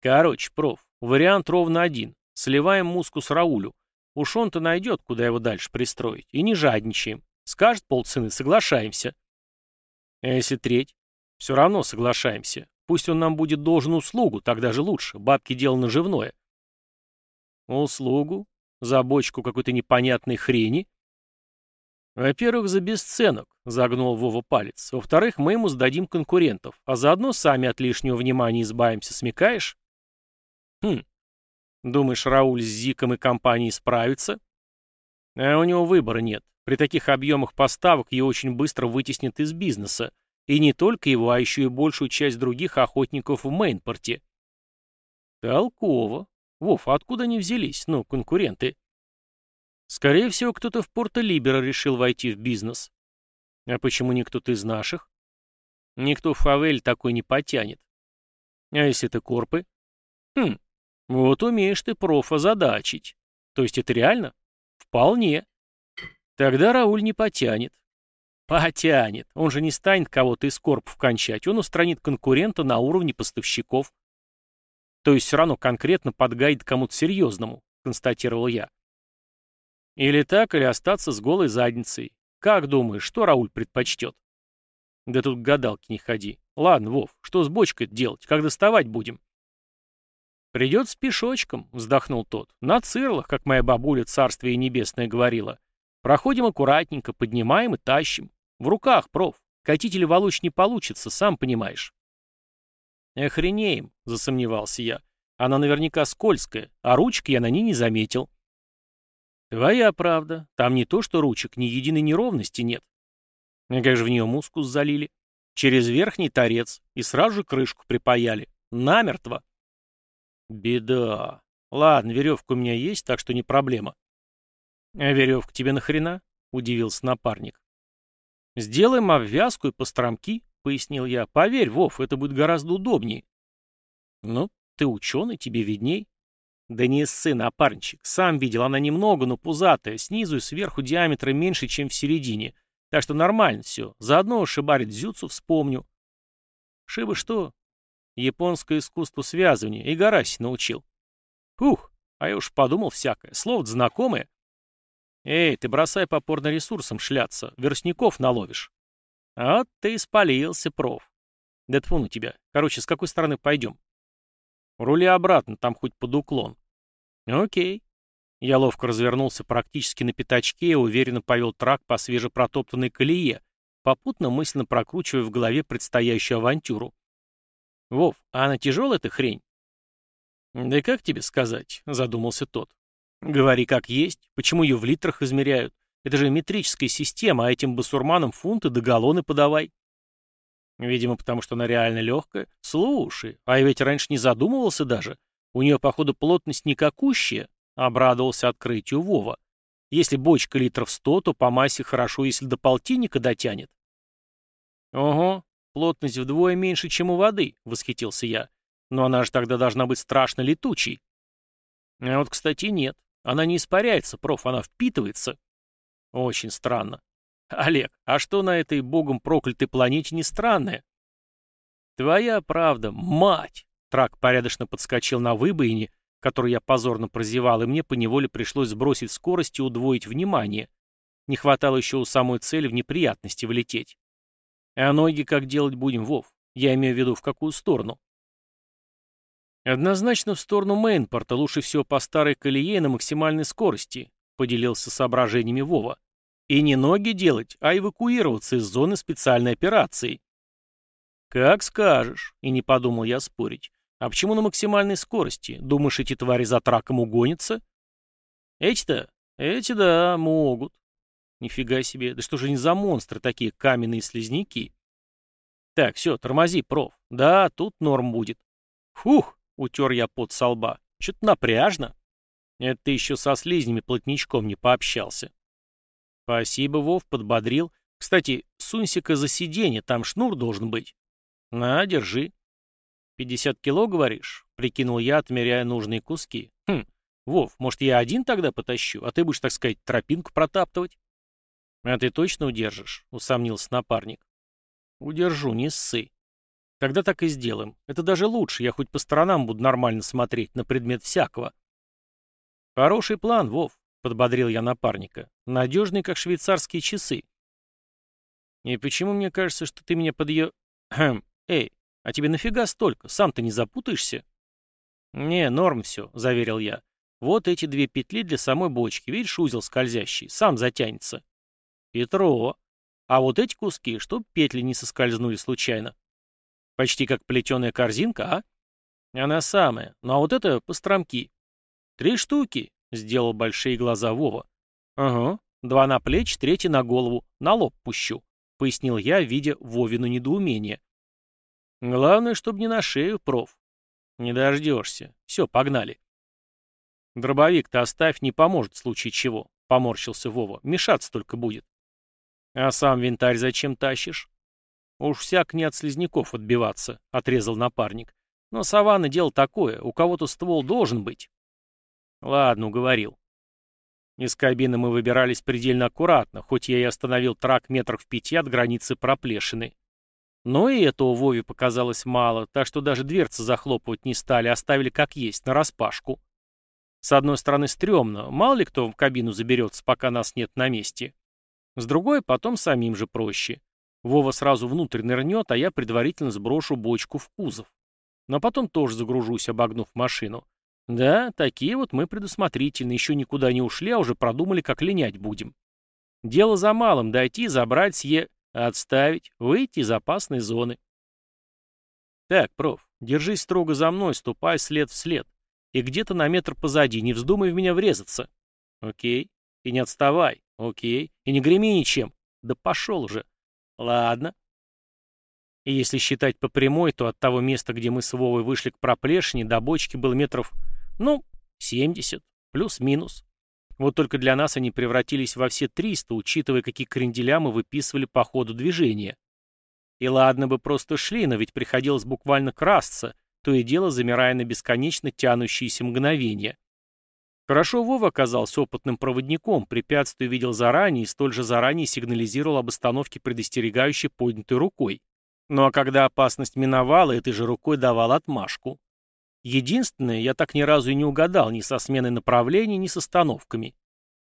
Короче, проф, Вариант ровно один. Сливаем мускус Раулю. Уж он-то найдет, куда его дальше пристроить. И не жадничаем. Скажет полцены, соглашаемся. А если треть? Все равно соглашаемся. Пусть он нам будет должен услугу, тогда же лучше. Бабки дело наживное. Услугу? За бочку какой-то непонятной хрени? Во-первых, за бесценок, загнул Вова палец. Во-вторых, мы ему сдадим конкурентов, а заодно сами от лишнего внимания избавимся, смекаешь? Хм. Думаешь, Рауль с Зиком и компанией справится? А у него выбора нет. При таких объемах поставок ее очень быстро вытеснят из бизнеса. И не только его, а еще и большую часть других охотников в Мейнпорте. Толково. Вов, а откуда они взялись, ну, конкуренты? Скорее всего, кто-то в Порто-Либеро решил войти в бизнес. А почему не кто-то из наших? Никто в фавель такой не потянет. А если это корпы? Хм, вот умеешь ты профа задачить. То есть это реально? Вполне. Тогда Рауль не потянет. Потянет. Он же не станет кого-то из корпов кончать. Он устранит конкурента на уровне поставщиков. То есть все равно конкретно подгадит кому-то серьезному, констатировал я. Или так, или остаться с голой задницей. Как думаешь, что Рауль предпочтет? Да тут к гадалке не ходи. Ладно, Вов, что с бочкой делать? Как доставать будем? Придется пешочком, вздохнул тот. На цирлах, как моя бабуля царствие небесное говорила. Проходим аккуратненько, поднимаем и тащим. В руках, проф. Катить или волочь не получится, сам понимаешь. Охренеем, засомневался я. Она наверняка скользкая, а ручки я на ней не заметил. Твоя правда. Там не то, что ручек, ни единой неровности нет. А как же в нее мускус залили? Через верхний торец и сразу же крышку припаяли. Намертво. Беда. Ладно, веревка у меня есть, так что не проблема. А веревка тебе нахрена? Удивился напарник. Сделаем обвязку и постромки, пояснил я. Поверь, Вов, это будет гораздо удобнее. Ну, ты ученый, тебе видней. Да не ссы, напарничек. Сам видел, она немного, но пузатая, снизу и сверху диаметра меньше, чем в середине. Так что нормально все. Заодно шибарить дзюцу вспомню. Шибы что? Японское искусство связывания. И научил. Ух, а я уж подумал всякое. Слово знакомое. Эй, ты бросай по порно-ресурсам шляться. Верстников наловишь. А ты испалился, проф. Да тьфу на тебя. Короче, с какой стороны пойдем? Рули обратно, там хоть под уклон. Окей. Я ловко развернулся практически на пятачке и уверенно повел трак по свежепротоптанной колее, попутно мысленно прокручивая в голове предстоящую авантюру. «Вов, а она тяжелая эта хрень?» «Да как тебе сказать?» — задумался тот. «Говори как есть. Почему ее в литрах измеряют? Это же метрическая система, а этим басурманам фунты да галлоны подавай». Видимо, потому что она реально легкая. Слушай, а я ведь раньше не задумывался даже. У нее, походу, плотность никакущая. Обрадовался открытию Вова. Если бочка литров сто, то по массе хорошо, если до полтинника дотянет. Ого, плотность вдвое меньше, чем у воды, восхитился я. Но она же тогда должна быть страшно летучей. А вот, кстати, нет. Она не испаряется, проф, она впитывается. Очень странно. Олег, а что на этой богом проклятой планете не странное? Твоя правда, мать! Трак порядочно подскочил на выбоине, который я позорно прозевал, и мне поневоле пришлось сбросить скорость и удвоить внимание. Не хватало еще у самой цели в неприятности влететь. А ноги как делать будем, Вов? Я имею в виду, в какую сторону? Однозначно в сторону Мейнпорта, лучше всего по старой колее на максимальной скорости, поделился соображениями Вова. И не ноги делать, а эвакуироваться из зоны специальной операции. Как скажешь, и не подумал я спорить. А почему на максимальной скорости? Думаешь, эти твари за траком угонятся? Эти-то? Эти, да, могут. Нифига себе, да что же они за монстры такие, каменные слизняки? Так, все, тормози, проф. Да, тут норм будет. Фух, утер я под со лба. Что-то напряжно. Это ты еще со слизнями плотничком не пообщался. Спасибо, Вов, подбодрил. Кстати, сунься-ка за сиденье, там шнур должен быть. На, держи. «Пятьдесят кило, говоришь?» — прикинул я, отмеряя нужные куски. «Хм, Вов, может, я один тогда потащу, а ты будешь, так сказать, тропинку протаптывать?» «А ты точно удержишь?» — усомнился напарник. «Удержу, не ссы. Тогда так и сделаем. Это даже лучше, я хоть по сторонам буду нормально смотреть, на предмет всякого». «Хороший план, Вов», — подбодрил я напарника. «Надежный, как швейцарские часы». «И почему мне кажется, что ты меня под ее... Хм, эй, а тебе нафига столько? Сам-то не запутаешься? Не, норм все, заверил я. Вот эти две петли для самой бочки. Видишь, узел скользящий. Сам затянется. Петро. А вот эти куски, чтоб петли не соскользнули случайно. Почти как плетеная корзинка, а? Она самая. Ну а вот это постромки. Три штуки, сделал большие глаза Вова. Ага, два на плечи, третий на голову, на лоб пущу», — пояснил я, видя Вовину недоумение. «Главное, чтобы не на шею, проф». «Не дождешься. Все, погнали». «Дробовик-то оставь, не поможет в случае чего», — поморщился Вова. «Мешаться только будет». «А сам винтарь зачем тащишь?» «Уж всяк не от слизняков отбиваться», — отрезал напарник. «Но саванна дело такое, у кого-то ствол должен быть». «Ладно, уговорил». Из кабины мы выбирались предельно аккуратно, хоть я и остановил трак метров в пяти от границы проплешины. Но и этого Вове показалось мало, так что даже дверцы захлопывать не стали, оставили как есть, нараспашку. С одной стороны, стрёмно, мало ли кто в кабину заберется, пока нас нет на месте. С другой, потом самим же проще. Вова сразу внутрь нырнет, а я предварительно сброшу бочку в кузов. Но потом тоже загружусь, обогнув машину. Да, такие вот мы предусмотрительны, еще никуда не ушли, а уже продумали, как линять будем. Дело за малым — дойти, забрать сие, отставить, выйти из опасной зоны. Так, проф, держись строго за мной, ступай след в след. И где-то на метр позади, не вздумай в меня врезаться. Окей. И не отставай. Окей. И не греми ничем. Да пошел уже. Ладно. И если считать по прямой, то от того места, где мы с Вовой вышли к проплешине, до бочки было метров, ну, 70, плюс-минус. Вот только для нас они превратились во все 300, учитывая, какие кренделя мы выписывали по ходу движения. И ладно бы просто шли, но ведь приходилось буквально красться, то и дело замирая на бесконечно тянущиеся мгновения. Хорошо Вова оказался опытным проводником, препятствие видел заранее и столь же заранее сигнализировал об остановке предостерегающей поднятой рукой. Ну а когда опасность миновала, этой же рукой давал отмашку. Единственное, я так ни разу и не угадал ни со сменой направления, ни с остановками.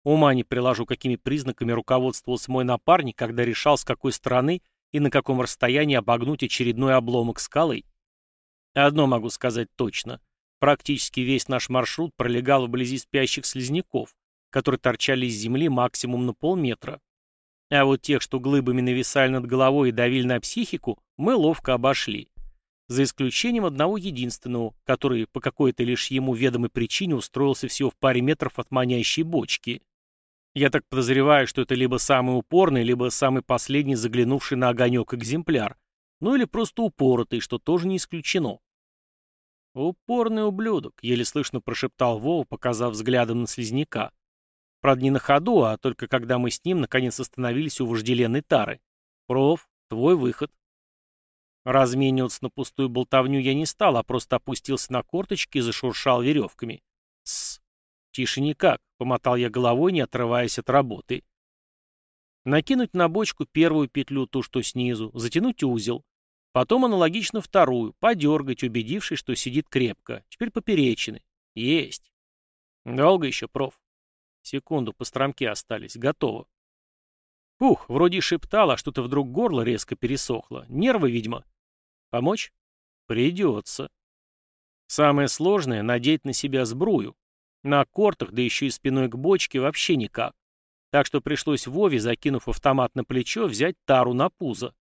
Ума не приложу, какими признаками руководствовался мой напарник, когда решал, с какой стороны и на каком расстоянии обогнуть очередной обломок скалы. Одно могу сказать точно. Практически весь наш маршрут пролегал вблизи спящих слизняков, которые торчали из земли максимум на полметра. А вот тех, что глыбами нависали над головой и давили на психику, мы ловко обошли. За исключением одного единственного, который по какой-то лишь ему ведомой причине устроился всего в паре метров от манящей бочки. Я так подозреваю, что это либо самый упорный, либо самый последний заглянувший на огонек экземпляр, ну или просто упоротый, что тоже не исключено. «Упорный ублюдок», — еле слышно прошептал Вова, показав взглядом на слизняка. Правда, не на ходу, а только когда мы с ним наконец остановились у вожделенной тары. «Проф, твой выход». Размениваться на пустую болтовню я не стал, а просто опустился на корточки и зашуршал веревками. «Тссс, тише никак», — помотал я головой, не отрываясь от работы. Накинуть на бочку первую петлю, ту, что снизу, затянуть узел, Потом аналогично вторую, подергать, убедившись, что сидит крепко. Теперь поперечины. Есть. Долго еще, проф? Секунду, по стромке остались. Готово. Ух, вроде шептал, а что-то вдруг горло резко пересохло. Нервы, видимо. Помочь? Придется. Самое сложное — надеть на себя сбрую. На кортах, да еще и спиной к бочке, вообще никак. Так что пришлось Вове, закинув автомат на плечо, взять тару на пузо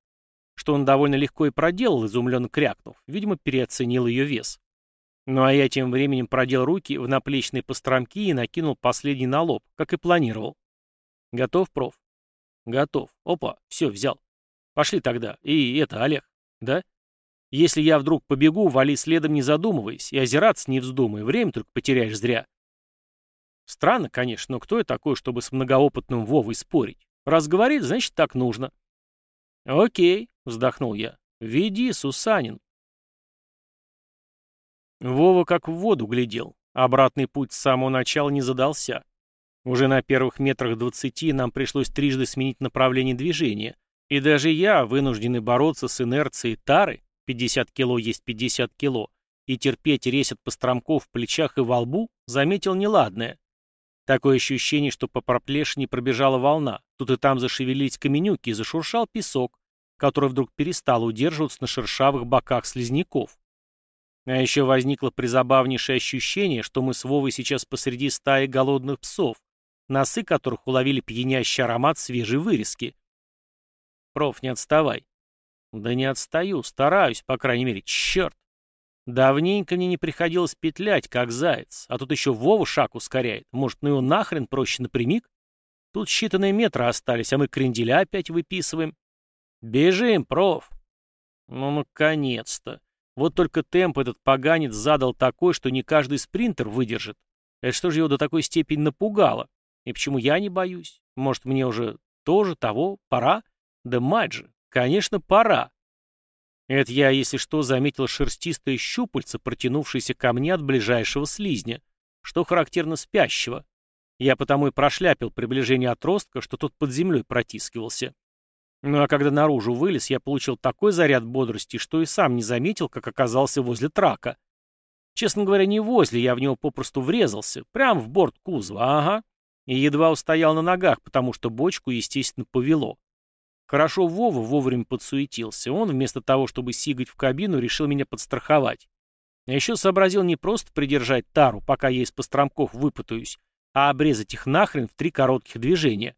что он довольно легко и проделал, изумленно крякнув, видимо, переоценил ее вес. Ну а я тем временем продел руки в наплечные постромки и накинул последний на лоб, как и планировал. Готов, проф? Готов. Опа, все, взял. Пошли тогда. И это, Олег. Да? Если я вдруг побегу, вали следом не задумываясь, и озираться не вздумай, время только потеряешь зря. Странно, конечно, но кто я такой, чтобы с многоопытным Вовой спорить? Раз говорит, значит так нужно. Окей, — вздохнул я. «Веди, Сусанин». Вова как в воду глядел. Обратный путь с самого начала не задался. Уже на первых метрах двадцати нам пришлось трижды сменить направление движения, и даже я, вынужденный бороться с инерцией тары, 50 кило есть 50 кило, и терпеть резь от постромков в плечах и во лбу, заметил неладное. Такое ощущение, что по проплешине пробежала волна, тут и там зашевелились каменюки и зашуршал песок, который вдруг перестал удерживаться на шершавых боках слизняков. А еще возникло призабавнейшее ощущение, что мы с Вовой сейчас посреди стаи голодных псов, носы которых уловили пьянящий аромат свежей вырезки. «Проф, не отставай». «Да не отстаю, стараюсь, по крайней мере, черт. Давненько мне не приходилось петлять, как заяц, а тут еще Вова шаг ускоряет. Может, ну его нахрен проще напрямик?» Тут считанные метры остались, а мы кренделя опять выписываем. Бежим, проф. Ну, наконец-то. Вот только темп этот поганец задал такой, что не каждый спринтер выдержит. Это что же его до такой степени напугало? И почему я не боюсь? Может, мне уже тоже того? Пора? Да мать же, конечно, пора. Это я, если что, заметил шерстистое щупальце, протянувшееся ко мне от ближайшего слизня, что характерно спящего. Я потому и прошляпил приближение отростка, что тот под землей протискивался. Ну а когда наружу вылез, я получил такой заряд бодрости, что и сам не заметил, как оказался возле трака. Честно говоря, не возле, я в него попросту врезался, прямо в борт кузова, ага. И едва устоял на ногах, потому что бочку, естественно, повело. Хорошо Вова вовремя подсуетился. Он, вместо того, чтобы сигать в кабину, решил меня подстраховать. А еще сообразил не просто придержать тару, пока я из постромков выпутаюсь, а обрезать их нахрен в три коротких движения.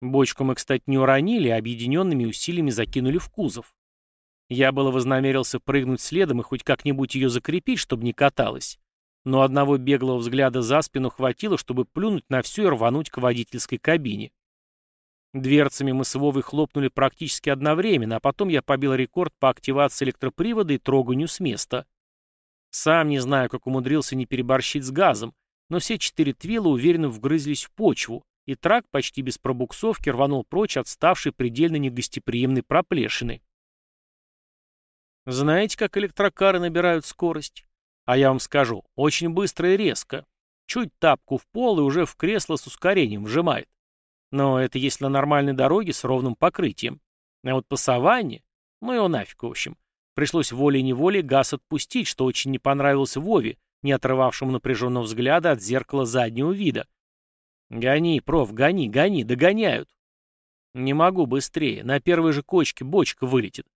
Бочку мы, кстати, не уронили, а объединенными усилиями закинули в кузов. Я было вознамерился прыгнуть следом и хоть как-нибудь ее закрепить, чтобы не каталась. Но одного беглого взгляда за спину хватило, чтобы плюнуть на все и рвануть к водительской кабине. Дверцами мы с Вовой хлопнули практически одновременно, а потом я побил рекорд по активации электропривода и троганию с места. Сам не знаю, как умудрился не переборщить с газом, но все четыре твила уверенно вгрызлись в почву, и трак почти без пробуксовки рванул прочь от ставшей предельно негостеприимной проплешины. Знаете, как электрокары набирают скорость? А я вам скажу, очень быстро и резко. Чуть тапку в пол и уже в кресло с ускорением вжимает. Но это если на нормальной дороге с ровным покрытием. А вот по саванне, ну его нафиг, в общем. Пришлось волей-неволей газ отпустить, что очень не понравилось Вове, не отрывавшему напряженного взгляда от зеркала заднего вида. «Гони, проф, гони, гони, догоняют!» «Не могу быстрее, на первой же кочке бочка вылетит».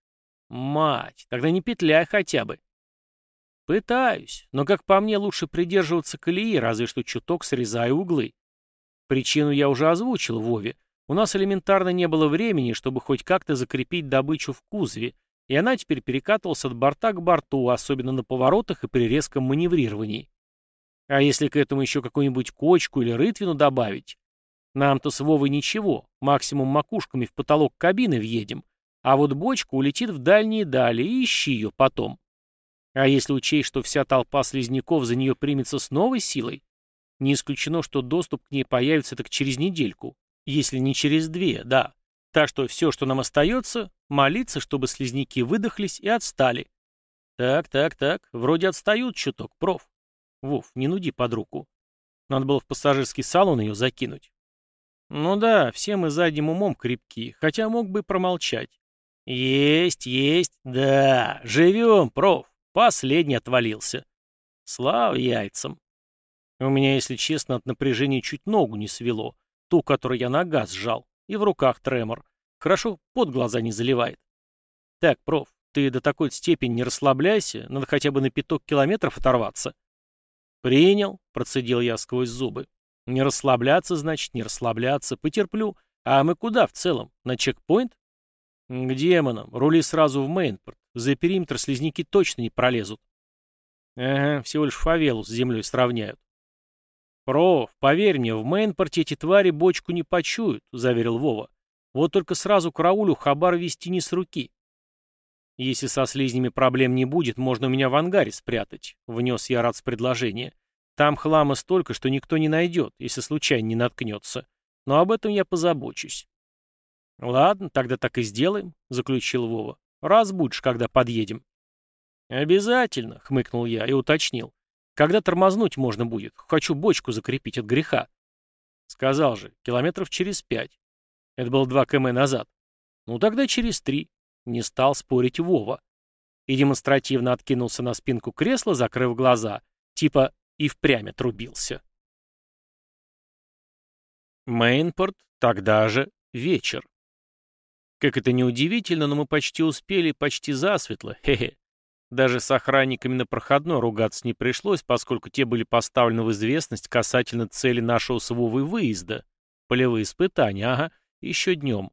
«Мать, тогда не петляй хотя бы». «Пытаюсь, но, как по мне, лучше придерживаться колеи, разве что чуток срезаю углы. Причину я уже озвучил Вове. У нас элементарно не было времени, чтобы хоть как-то закрепить добычу в кузове, и она теперь перекатывалась от борта к борту, особенно на поворотах и при резком маневрировании. А если к этому еще какую-нибудь кочку или рытвину добавить? Нам-то с Вовой ничего, максимум макушками в потолок кабины въедем, а вот бочка улетит в дальние дали, и ищи ее потом. А если учесть, что вся толпа слизняков за нее примется с новой силой, не исключено, что доступ к ней появится так через недельку, если не через две, да. Так что все, что нам остается, молиться, чтобы слизняки выдохлись и отстали. Так, так, так, вроде отстают чуток, проф. Вов, не нуди под руку. Надо было в пассажирский салон ее закинуть. Ну да, все мы задним умом крепки, хотя мог бы промолчать. Есть, есть, да, живем, проф. Последний отвалился. Слава яйцам. У меня, если честно, от напряжения чуть ногу не свело, ту, которую я на газ сжал. И в руках тремор. Хорошо, под глаза не заливает. Так, проф, ты до такой степени не расслабляйся, надо хотя бы на пяток километров оторваться. Принял, процедил я сквозь зубы. Не расслабляться, значит, не расслабляться, потерплю. А мы куда в целом? На чекпоинт? К демонам, рули сразу в Мейнпорт. За периметр слизняки точно не пролезут. Ага, всего лишь фавелу с землей сравняют. «Проф, поверь мне, в Мейнпорте эти твари бочку не почуют», — заверил Вова. «Вот только сразу караулю хабар вести не с руки». «Если со слизнями проблем не будет, можно у меня в ангаре спрятать», — внес я рад с предложения. «Там хлама столько, что никто не найдет, если случайно не наткнется. Но об этом я позабочусь». «Ладно, тогда так и сделаем», — заключил Вова. «Раз будешь, когда подъедем». «Обязательно», — хмыкнул я и уточнил. Когда тормознуть можно будет? Хочу бочку закрепить от греха. Сказал же, километров через пять. Это было два км назад. Ну тогда через три. Не стал спорить Вова. И демонстративно откинулся на спинку кресла, закрыв глаза. Типа и впрямь отрубился. Мейнпорт, тогда же вечер. Как это неудивительно, но мы почти успели, почти засветло, хе-хе. Даже с охранниками на проходной ругаться не пришлось, поскольку те были поставлены в известность касательно цели нашего с Вовой выезда. Полевые испытания, ага, еще днем.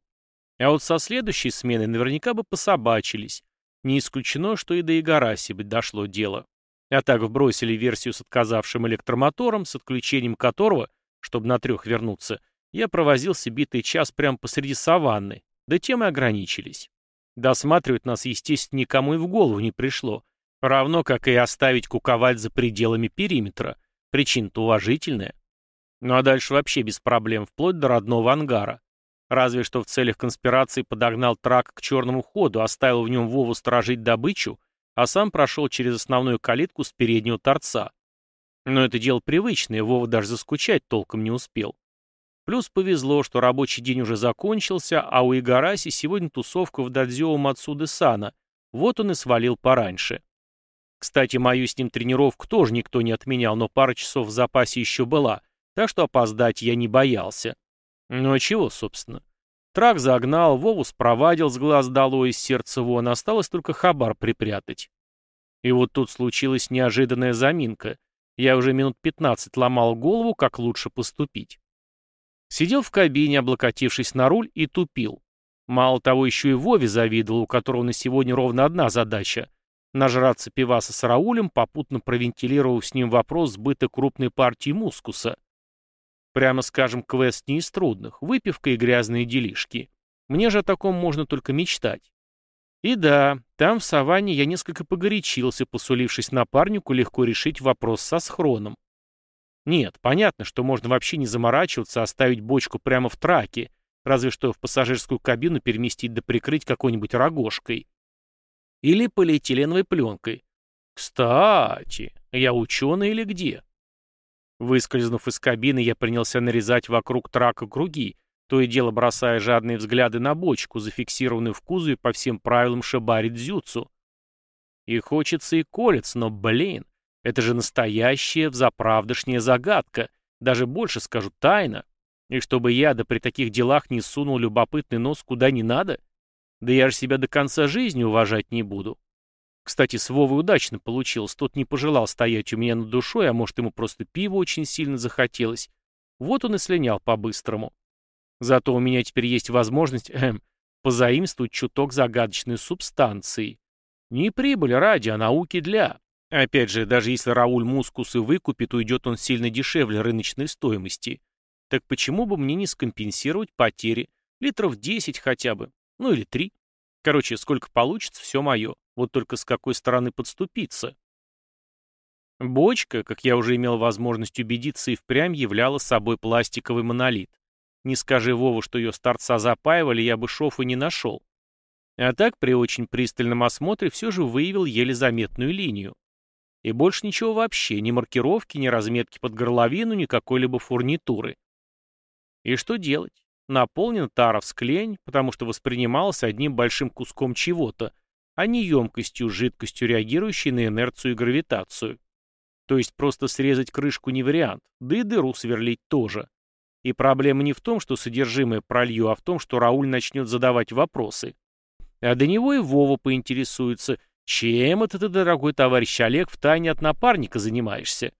А вот со следующей смены наверняка бы пособачились. Не исключено, что и до Игараси бы дошло дело. А так вбросили версию с отказавшим электромотором, с отключением которого, чтобы на трех вернуться, Я провозился битый час прямо посреди саванны, да тем и ограничились. Досматривать нас, естественно, никому и в голову не пришло, равно как и оставить куковать за пределами периметра. Причина-то уважительная. Ну а дальше вообще без проблем, вплоть до родного ангара. Разве что в целях конспирации подогнал трак к черному ходу, оставил в нем Вову сторожить добычу, а сам прошел через основную калитку с переднего торца. Но это дело привычное, Вова даже заскучать толком не успел. Плюс повезло, что рабочий день уже закончился, а у Игараси сегодня тусовка в Дадзё Мацуды Сана. Вот он и свалил пораньше. Кстати, мою с ним тренировку тоже никто не отменял, но пара часов в запасе еще была, так что опоздать я не боялся. Ну а чего, собственно? Трак загнал, Вову спровадил с глаз долой из сердца вон, осталось только хабар припрятать. И вот тут случилась неожиданная заминка. Я уже минут пятнадцать ломал голову, как лучше поступить. Сидел в кабине, облокотившись на руль, и тупил. Мало того, еще и Вове завидовал, у которого на сегодня ровно одна задача — нажраться пиваса с Раулем, попутно провентилировав с ним вопрос сбыта крупной партии мускуса. Прямо скажем, квест не из трудных, выпивка и грязные делишки. Мне же о таком можно только мечтать. И да, там в саванне я несколько погорячился, посулившись напарнику легко решить вопрос со схроном. Нет, понятно, что можно вообще не заморачиваться, оставить бочку прямо в траке, разве что в пассажирскую кабину переместить да прикрыть какой-нибудь рогожкой. Или полиэтиленовой пленкой. Кстати, я ученый или где? Выскользнув из кабины, я принялся нарезать вокруг трака круги, то и дело бросая жадные взгляды на бочку, зафиксированную в кузове по всем правилам шибари дзюцу. И хочется, и колется, но, блин, это же настоящая, взаправдышняя загадка, даже больше скажу, тайна. И чтобы я, да при таких делах, не сунул любопытный нос куда не надо, да я же себя до конца жизни уважать не буду. Кстати, с Вовой удачно получилось. Тот не пожелал стоять у меня над душой, а может, ему просто пиво очень сильно захотелось. Вот он и слинял по-быстрому. Зато у меня теперь есть возможность эм, позаимствовать чуток загадочной субстанции. Не прибыль ради, а науки для. Опять же, даже если Рауль мускус и выкупит, уйдет он сильно дешевле рыночной стоимости. Так почему бы мне не скомпенсировать потери? Литров 10 хотя бы. Ну или 3. Короче, сколько получится, все мое. Вот только с какой стороны подступиться? Бочка, как я уже имел возможность убедиться, и впрямь являла собой пластиковый монолит. Не скажи Вову, что ее с торца запаивали, я бы шов и не нашел. А так, при очень пристальном осмотре, все же выявил еле заметную линию. И больше ничего вообще, ни маркировки, ни разметки под горловину, ни какой-либо фурнитуры. И что делать? Наполнен таров склень, потому что воспринимался одним большим куском чего-то, а не емкостью, жидкостью, реагирующей на инерцию и гравитацию. То есть просто срезать крышку не вариант, да и дыру сверлить тоже. И проблема не в том, что содержимое пролью, а в том, что Рауль начнет задавать вопросы. А до него и Вова поинтересуется, чем это ты, дорогой товарищ Олег, в тайне от напарника занимаешься?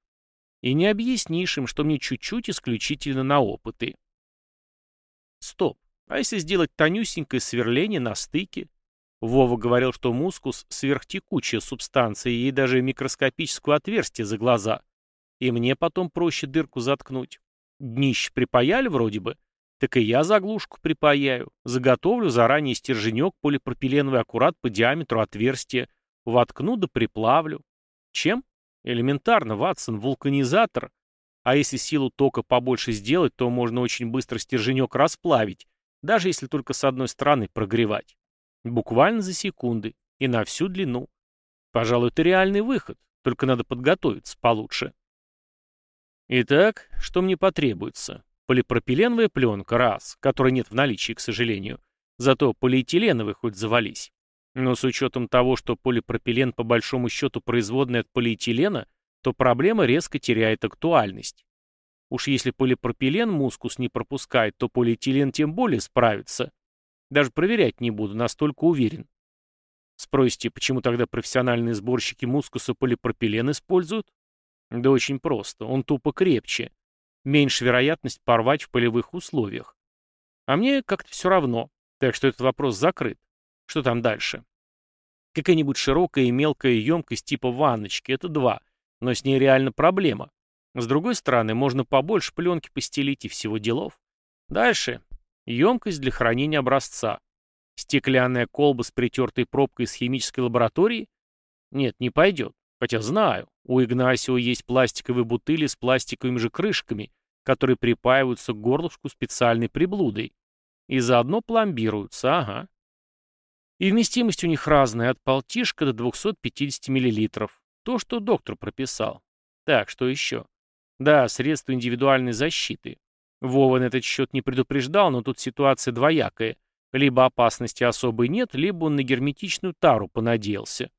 И не объяснишь им, что мне чуть-чуть исключительно на опыты. Стоп. А если сделать тонюсенькое сверление на стыке? Вова говорил, что мускус — сверхтекучая субстанция, ей даже микроскопического отверстия за глаза. И мне потом проще дырку заткнуть. Днище припаяли вроде бы. Так и я заглушку припаяю. Заготовлю заранее стерженек полипропиленовый аккурат по диаметру отверстия. Воткну да приплавлю. Чем? Элементарно, Ватсон, вулканизатор. А если силу тока побольше сделать, то можно очень быстро стерженек расплавить, даже если только с одной стороны прогревать. Буквально за секунды. И на всю длину. Пожалуй, это реальный выход. Только надо подготовиться получше. Итак, что мне потребуется? Полипропиленовая пленка, раз, которой нет в наличии, к сожалению. Зато полиэтиленовый хоть завались. Но с учетом того, что полипропилен по большому счету производный от полиэтилена, то проблема резко теряет актуальность. Уж если полипропилен мускус не пропускает, то полиэтилен тем более справится. Даже проверять не буду, настолько уверен. Спросите, почему тогда профессиональные сборщики мускуса полипропилен используют? Да очень просто, он тупо крепче. Меньше вероятность порвать в полевых условиях. А мне как-то все равно, так что этот вопрос закрыт. Что там дальше? Какая-нибудь широкая и мелкая емкость типа ванночки, это два, но с ней реально проблема. С другой стороны, можно побольше пленки постелить и всего делов. Дальше. Емкость для хранения образца. Стеклянная колба с притертой пробкой из химической лаборатории? Нет, не пойдет. Хотя знаю, у Игнасио есть пластиковые бутыли с пластиковыми же крышками, которые припаиваются к горлышку специальной приблудой. И заодно пломбируются, ага. И вместимость у них разная, от полтишка до 250 мл. То, что доктор прописал. Так, что еще? Да, средства индивидуальной защиты. Вова на этот счет не предупреждал, но тут ситуация двоякая. Либо опасности особой нет, либо он на герметичную тару понадеялся.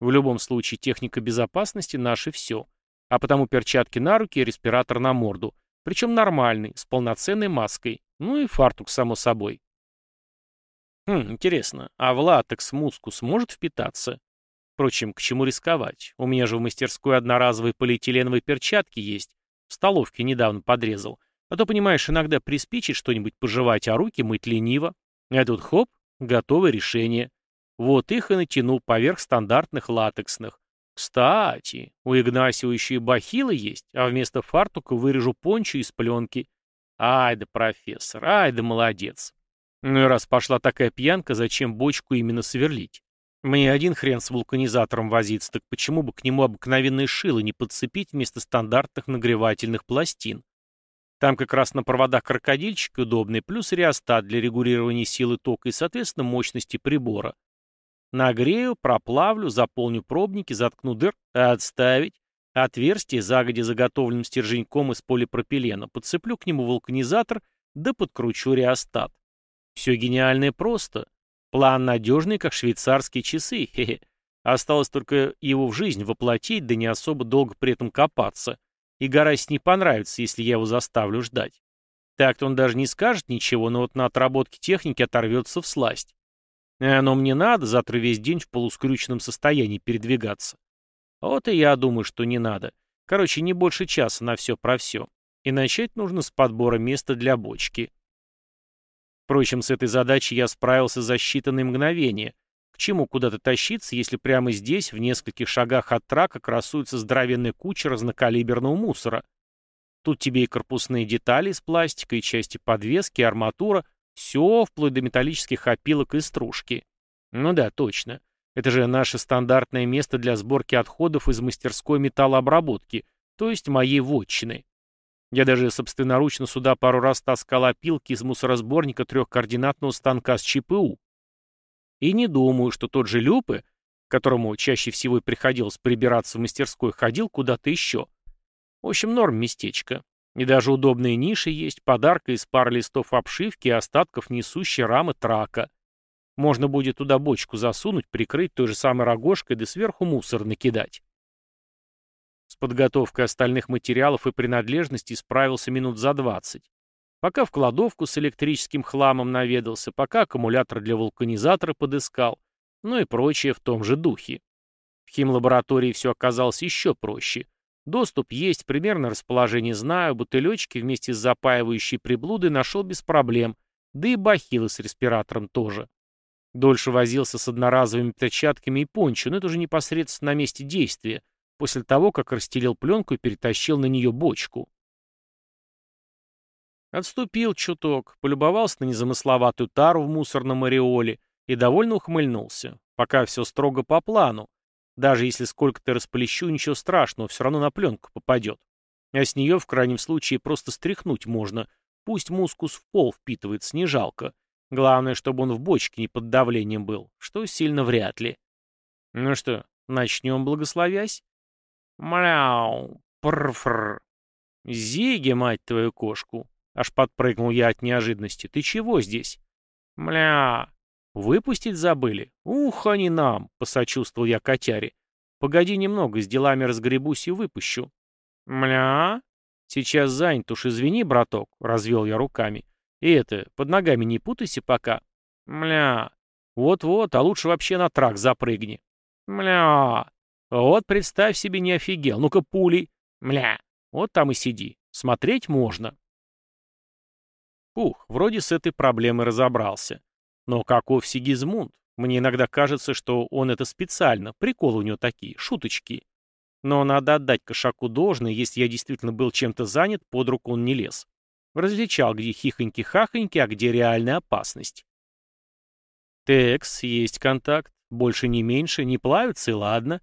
В любом случае, техника безопасности — наше все. А потому перчатки на руки и респиратор на морду. Причем нормальный, с полноценной маской. Ну и фартук, само собой. Хм, интересно, а в латекс мускус может впитаться? Впрочем, к чему рисковать? У меня же в мастерской одноразовые полиэтиленовые перчатки есть. В столовке недавно подрезал. А то, понимаешь, иногда приспичит что-нибудь пожевать, а руки мыть лениво. А тут хоп, готовое решение. Вот их и натянул поверх стандартных латексных. Кстати, у Игнасио еще и бахилы есть, а вместо фартука вырежу пончо из пленки. Ай да профессор, ай да молодец. Ну и раз пошла такая пьянка, зачем бочку именно сверлить? Мне один хрен с вулканизатором возиться, так почему бы к нему обыкновенные шило не подцепить вместо стандартных нагревательных пластин? Там как раз на проводах крокодильчик удобный, плюс реостат для регулирования силы тока и, соответственно, мощности прибора. Нагрею, проплавлю, заполню пробники, заткну дыр, отставить. Отверстие, загоди заготовленным стерженьком из полипропилена, подцеплю к нему вулканизатор, да подкручу реостат. Все гениально и просто. План надежный, как швейцарские часы, хе -хе. Осталось только его в жизнь воплотить, да не особо долго при этом копаться. И Гарась не понравится, если я его заставлю ждать. Так-то он даже не скажет ничего, но вот на отработке техники оторвется в сласть. Оно мне надо завтра весь день в полускрюченном состоянии передвигаться. Вот и я думаю, что не надо. Короче, не больше часа на все про все. И начать нужно с подбора места для бочки. Впрочем, с этой задачей я справился за считанные мгновения. К чему куда-то тащиться, если прямо здесь, в нескольких шагах от трака, красуется здоровенная куча разнокалиберного мусора? Тут тебе и корпусные детали из пластика, и части подвески, и арматура, все, вплоть до металлических опилок и стружки. Ну да, точно. Это же наше стандартное место для сборки отходов из мастерской металлообработки, то есть моей вотчины. Я даже собственноручно сюда пару раз таскал опилки из мусоросборника трехкоординатного станка с ЧПУ. И не думаю, что тот же Люпы, которому чаще всего и приходилось прибираться в мастерской, ходил куда-то еще. В общем, норм местечко. И даже удобные ниши есть, подарка из пары листов обшивки и остатков несущей рамы трака. Можно будет туда бочку засунуть, прикрыть той же самой рогожкой, да сверху мусор накидать. С подготовкой остальных материалов и принадлежностей справился минут за 20. Пока в кладовку с электрическим хламом наведался, пока аккумулятор для вулканизатора подыскал, ну и прочее в том же духе. В химлаборатории все оказалось еще проще. Доступ есть, примерно расположение знаю, бутылечки вместе с запаивающей приблудой нашел без проблем, да и бахилы с респиратором тоже. Дольше возился с одноразовыми перчатками и пончо, но это уже непосредственно на месте действия, после того, как расстелил пленку и перетащил на нее бочку. Отступил чуток, полюбовался на незамысловатую тару в мусорном ореоле и довольно ухмыльнулся. Пока все строго по плану. Даже если сколько-то расплещу, ничего страшного, все равно на пленку попадет. А с нее, в крайнем случае, просто стряхнуть можно. Пусть мускус в пол впитывается, не жалко. Главное, чтобы он в бочке не под давлением был, что сильно вряд ли. Ну что, начнем благословясь? Мяу, прфр. Зиги, мать твою кошку. Аж подпрыгнул я от неожиданности. Ты чего здесь? Мля, «Выпустить забыли? Ух, они нам!» — посочувствовал я котяре. «Погоди немного, с делами разгребусь и выпущу». «Мля? Сейчас занят, уж извини, браток», — развел я руками. «И это, под ногами не путайся пока». «Мля. Вот-вот, а лучше вообще на трак запрыгни». «Мля. Вот представь себе, не офигел. Ну-ка, пулей. Мля. Вот там и сиди. Смотреть можно». Ух, вроде с этой проблемой разобрался. Но каков Сигизмунд? Мне иногда кажется, что он это специально, приколы у него такие, шуточки. Но надо отдать кошаку должное, если я действительно был чем-то занят, под руку он не лез. Различал, где хихоньки-хахоньки, а где реальная опасность. Текс, есть контакт. Больше не меньше, не плавится и ладно.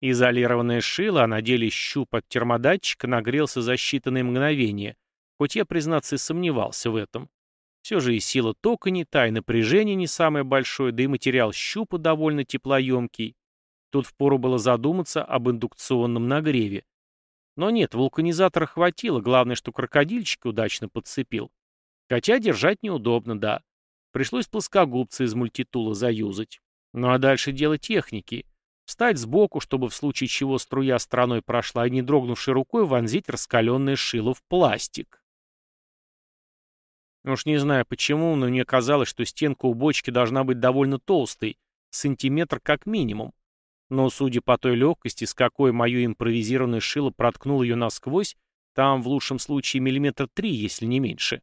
Изолированное шило, а на деле щуп от термодатчика нагрелся за считанные мгновения, хоть я, признаться, и сомневался в этом. Все же и сила тока не та, и напряжение не самое большое, да и материал щупа довольно теплоемкий. Тут впору было задуматься об индукционном нагреве. Но нет, вулканизатора хватило, главное, что крокодильчик удачно подцепил. Хотя держать неудобно, да. Пришлось плоскогубцы из мультитула заюзать. Ну а дальше дело техники. Встать сбоку, чтобы в случае чего струя стороной прошла, и не дрогнувшей рукой вонзить раскаленное шило в пластик. Уж не знаю почему, но мне казалось, что стенка у бочки должна быть довольно толстой, сантиметр как минимум. Но, судя по той легкости, с какой мое импровизированное шило проткнул ее насквозь, там в лучшем случае миллиметр три, если не меньше.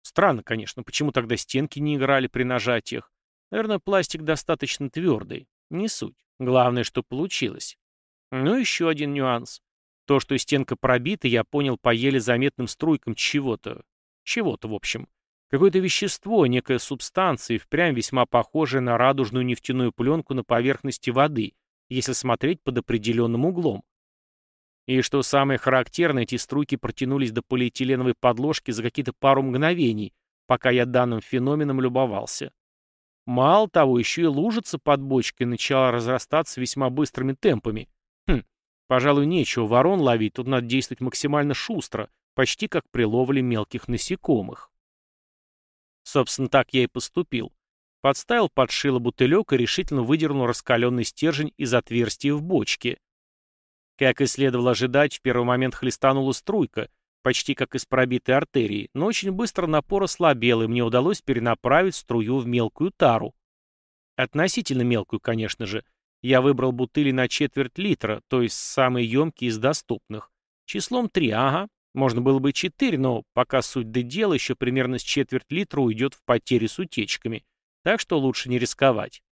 Странно, конечно, почему тогда стенки не играли при нажатиях? Наверное, пластик достаточно твердый. Не суть. Главное, что получилось. Ну, еще один нюанс. То, что стенка пробита, я понял по еле заметным струйкам чего-то. Чего-то, в общем. Какое-то вещество, некая субстанция, впрямь весьма похожая на радужную нефтяную пленку на поверхности воды, если смотреть под определенным углом. И что самое характерное, эти струйки протянулись до полиэтиленовой подложки за какие-то пару мгновений, пока я данным феноменом любовался. Мало того, еще и лужица под бочкой начала разрастаться весьма быстрыми темпами. Хм, пожалуй, нечего ворон ловить, тут надо действовать максимально шустро, почти как при ловле мелких насекомых. Собственно, так я и поступил. Подставил под шило бутылек и решительно выдернул раскаленный стержень из отверстия в бочке. Как и следовало ожидать, в первый момент хлестанула струйка, почти как из пробитой артерии, но очень быстро напор ослабел, и мне удалось перенаправить струю в мелкую тару. Относительно мелкую, конечно же. Я выбрал бутыли на четверть литра, то есть самые емкие из доступных. Числом три, ага. Можно было бы четыре, но пока суть до дела, еще примерно с четверть литра уйдет в потери с утечками. Так что лучше не рисковать.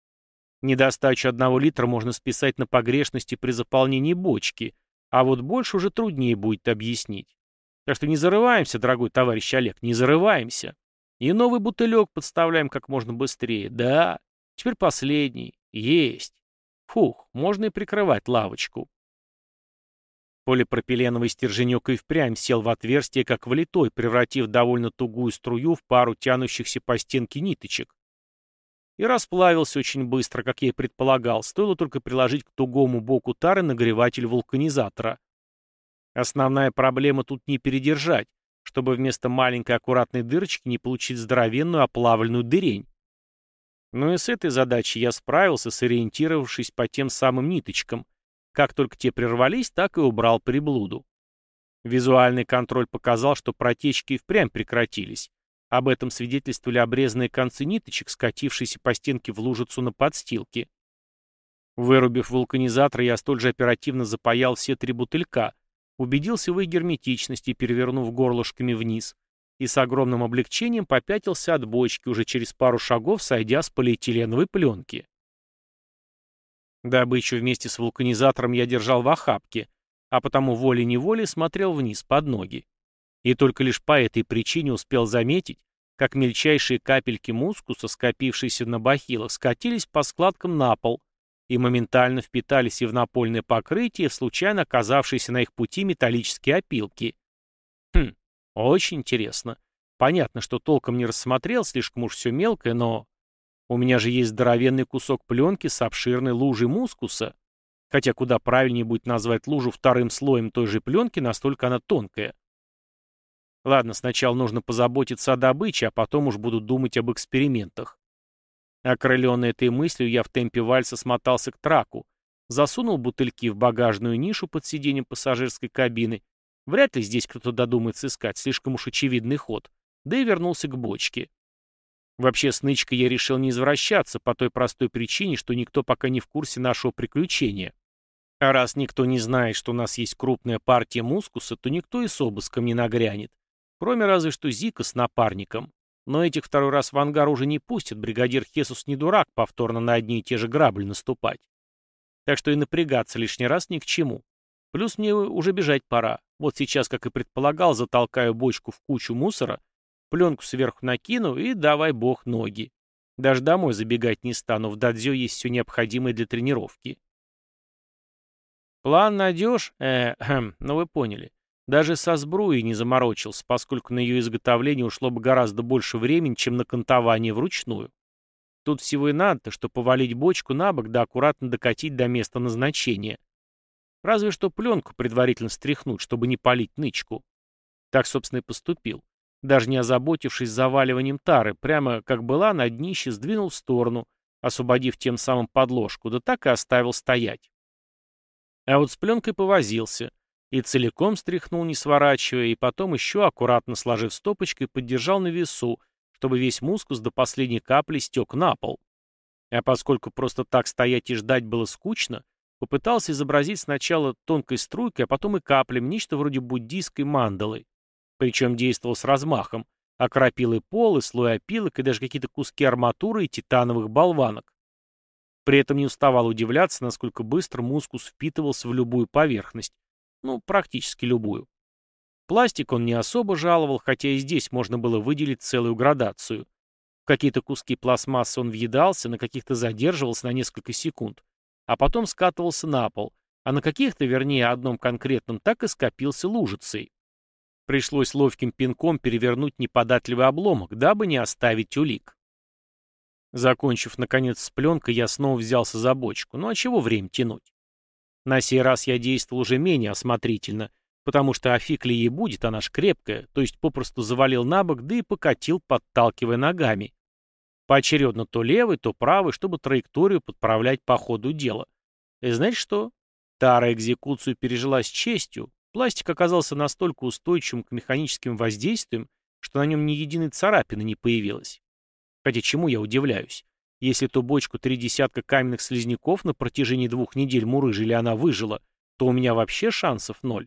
Недостачу одного литра можно списать на погрешности при заполнении бочки, а вот больше уже труднее будет объяснить. Так что не зарываемся, дорогой товарищ Олег, не зарываемся. И новый бутылек подставляем как можно быстрее. Да, теперь последний. Есть. Фух, можно и прикрывать лавочку. Полипропиленовый стерженек и впрямь сел в отверстие, как влитой, превратив довольно тугую струю в пару тянущихся по стенке ниточек и расплавился очень быстро, как я и предполагал, стоило только приложить к тугому боку тары нагреватель вулканизатора. Основная проблема тут не передержать, чтобы вместо маленькой аккуратной дырочки не получить здоровенную оплавленную дырень. Но и с этой задачей я справился, сориентировавшись по тем самым ниточкам. Как только те прервались, так и убрал приблуду. Визуальный контроль показал, что протечки впрямь прекратились, об этом свидетельствовали обрезанные концы ниточек, скатившиеся по стенке в лужицу на подстилке. Вырубив вулканизатор, я столь же оперативно запаял все три бутылька, убедился в их герметичности, перевернув горлышками вниз, и с огромным облегчением попятился от бочки, уже через пару шагов сойдя с полиэтиленовой пленки. Добычу вместе с вулканизатором я держал в охапке, а потому волей-неволей смотрел вниз под ноги. И только лишь по этой причине успел заметить, как мельчайшие капельки мускуса, скопившиеся на бахилах, скатились по складкам на пол и моментально впитались и в напольное покрытие, случайно оказавшиеся на их пути металлические опилки. Хм, очень интересно. Понятно, что толком не рассмотрел, слишком уж все мелкое, но... У меня же есть здоровенный кусок пленки с обширной лужей мускуса. Хотя куда правильнее будет назвать лужу вторым слоем той же пленки, настолько она тонкая. Ладно, сначала нужно позаботиться о добыче, а потом уж буду думать об экспериментах. Окрыленный этой мыслью, я в темпе вальса смотался к траку, засунул бутыльки в багажную нишу под сиденьем пассажирской кабины. Вряд ли здесь кто-то додумается искать, слишком уж очевидный ход. Да и вернулся к бочке. Вообще с нычкой я решил не извращаться по той простой причине, что никто пока не в курсе нашего приключения. А раз никто не знает, что у нас есть крупная партия мускуса, то никто и с обыском не нагрянет. Кроме разве что Зика с напарником. Но этих второй раз в ангар уже не пустят, бригадир Хесус не дурак повторно на одни и те же грабли наступать. Так что и напрягаться лишний раз ни к чему. Плюс мне уже бежать пора. Вот сейчас, как и предполагал, затолкаю бочку в кучу мусора, пленку сверху накину и давай бог ноги. Даже домой забегать не стану, в дадзё есть все необходимое для тренировки. План найдешь? Э, хм, ну вы поняли. Даже со сбруей не заморочился, поскольку на ее изготовление ушло бы гораздо больше времени, чем на кантование вручную. Тут всего и надо, что повалить бочку на бок да аккуратно докатить до места назначения. Разве что пленку предварительно стряхнуть, чтобы не палить нычку. Так, собственно, и поступил. Даже не озаботившись заваливанием тары, прямо как была, на днище сдвинул в сторону, освободив тем самым подложку, да так и оставил стоять. А вот с пленкой повозился. И целиком стряхнул, не сворачивая, и потом еще, аккуратно сложив стопочкой, поддержал на весу, чтобы весь мускус до последней капли стек на пол. А поскольку просто так стоять и ждать было скучно, Попытался изобразить сначала тонкой струйкой, а потом и каплями, нечто вроде буддийской мандалы. Причем действовал с размахом. Окропил и пол, и слой опилок, и даже какие-то куски арматуры и титановых болванок. При этом не уставал удивляться, насколько быстро мускус впитывался в любую поверхность. Ну, практически любую. Пластик он не особо жаловал, хотя и здесь можно было выделить целую градацию. В какие-то куски пластмассы он въедался, на каких-то задерживался на несколько секунд а потом скатывался на пол, а на каких-то, вернее, одном конкретном, так и скопился лужицей. Пришлось ловким пинком перевернуть неподатливый обломок, дабы не оставить улик. Закончив, наконец, с пленкой, я снова взялся за бочку. Ну а чего время тянуть? На сей раз я действовал уже менее осмотрительно, потому что офиг ли ей будет, она ж крепкая, то есть попросту завалил на бок, да и покатил, подталкивая ногами. Поочередно то левый, то правый, чтобы траекторию подправлять по ходу дела. И знаете что? Тара экзекуцию пережила с честью. Пластик оказался настолько устойчивым к механическим воздействиям, что на нем ни единой царапины не появилось. Хотя чему я удивляюсь? Если ту бочку три десятка каменных слизняков на протяжении двух недель мурыжили, она выжила, то у меня вообще шансов ноль.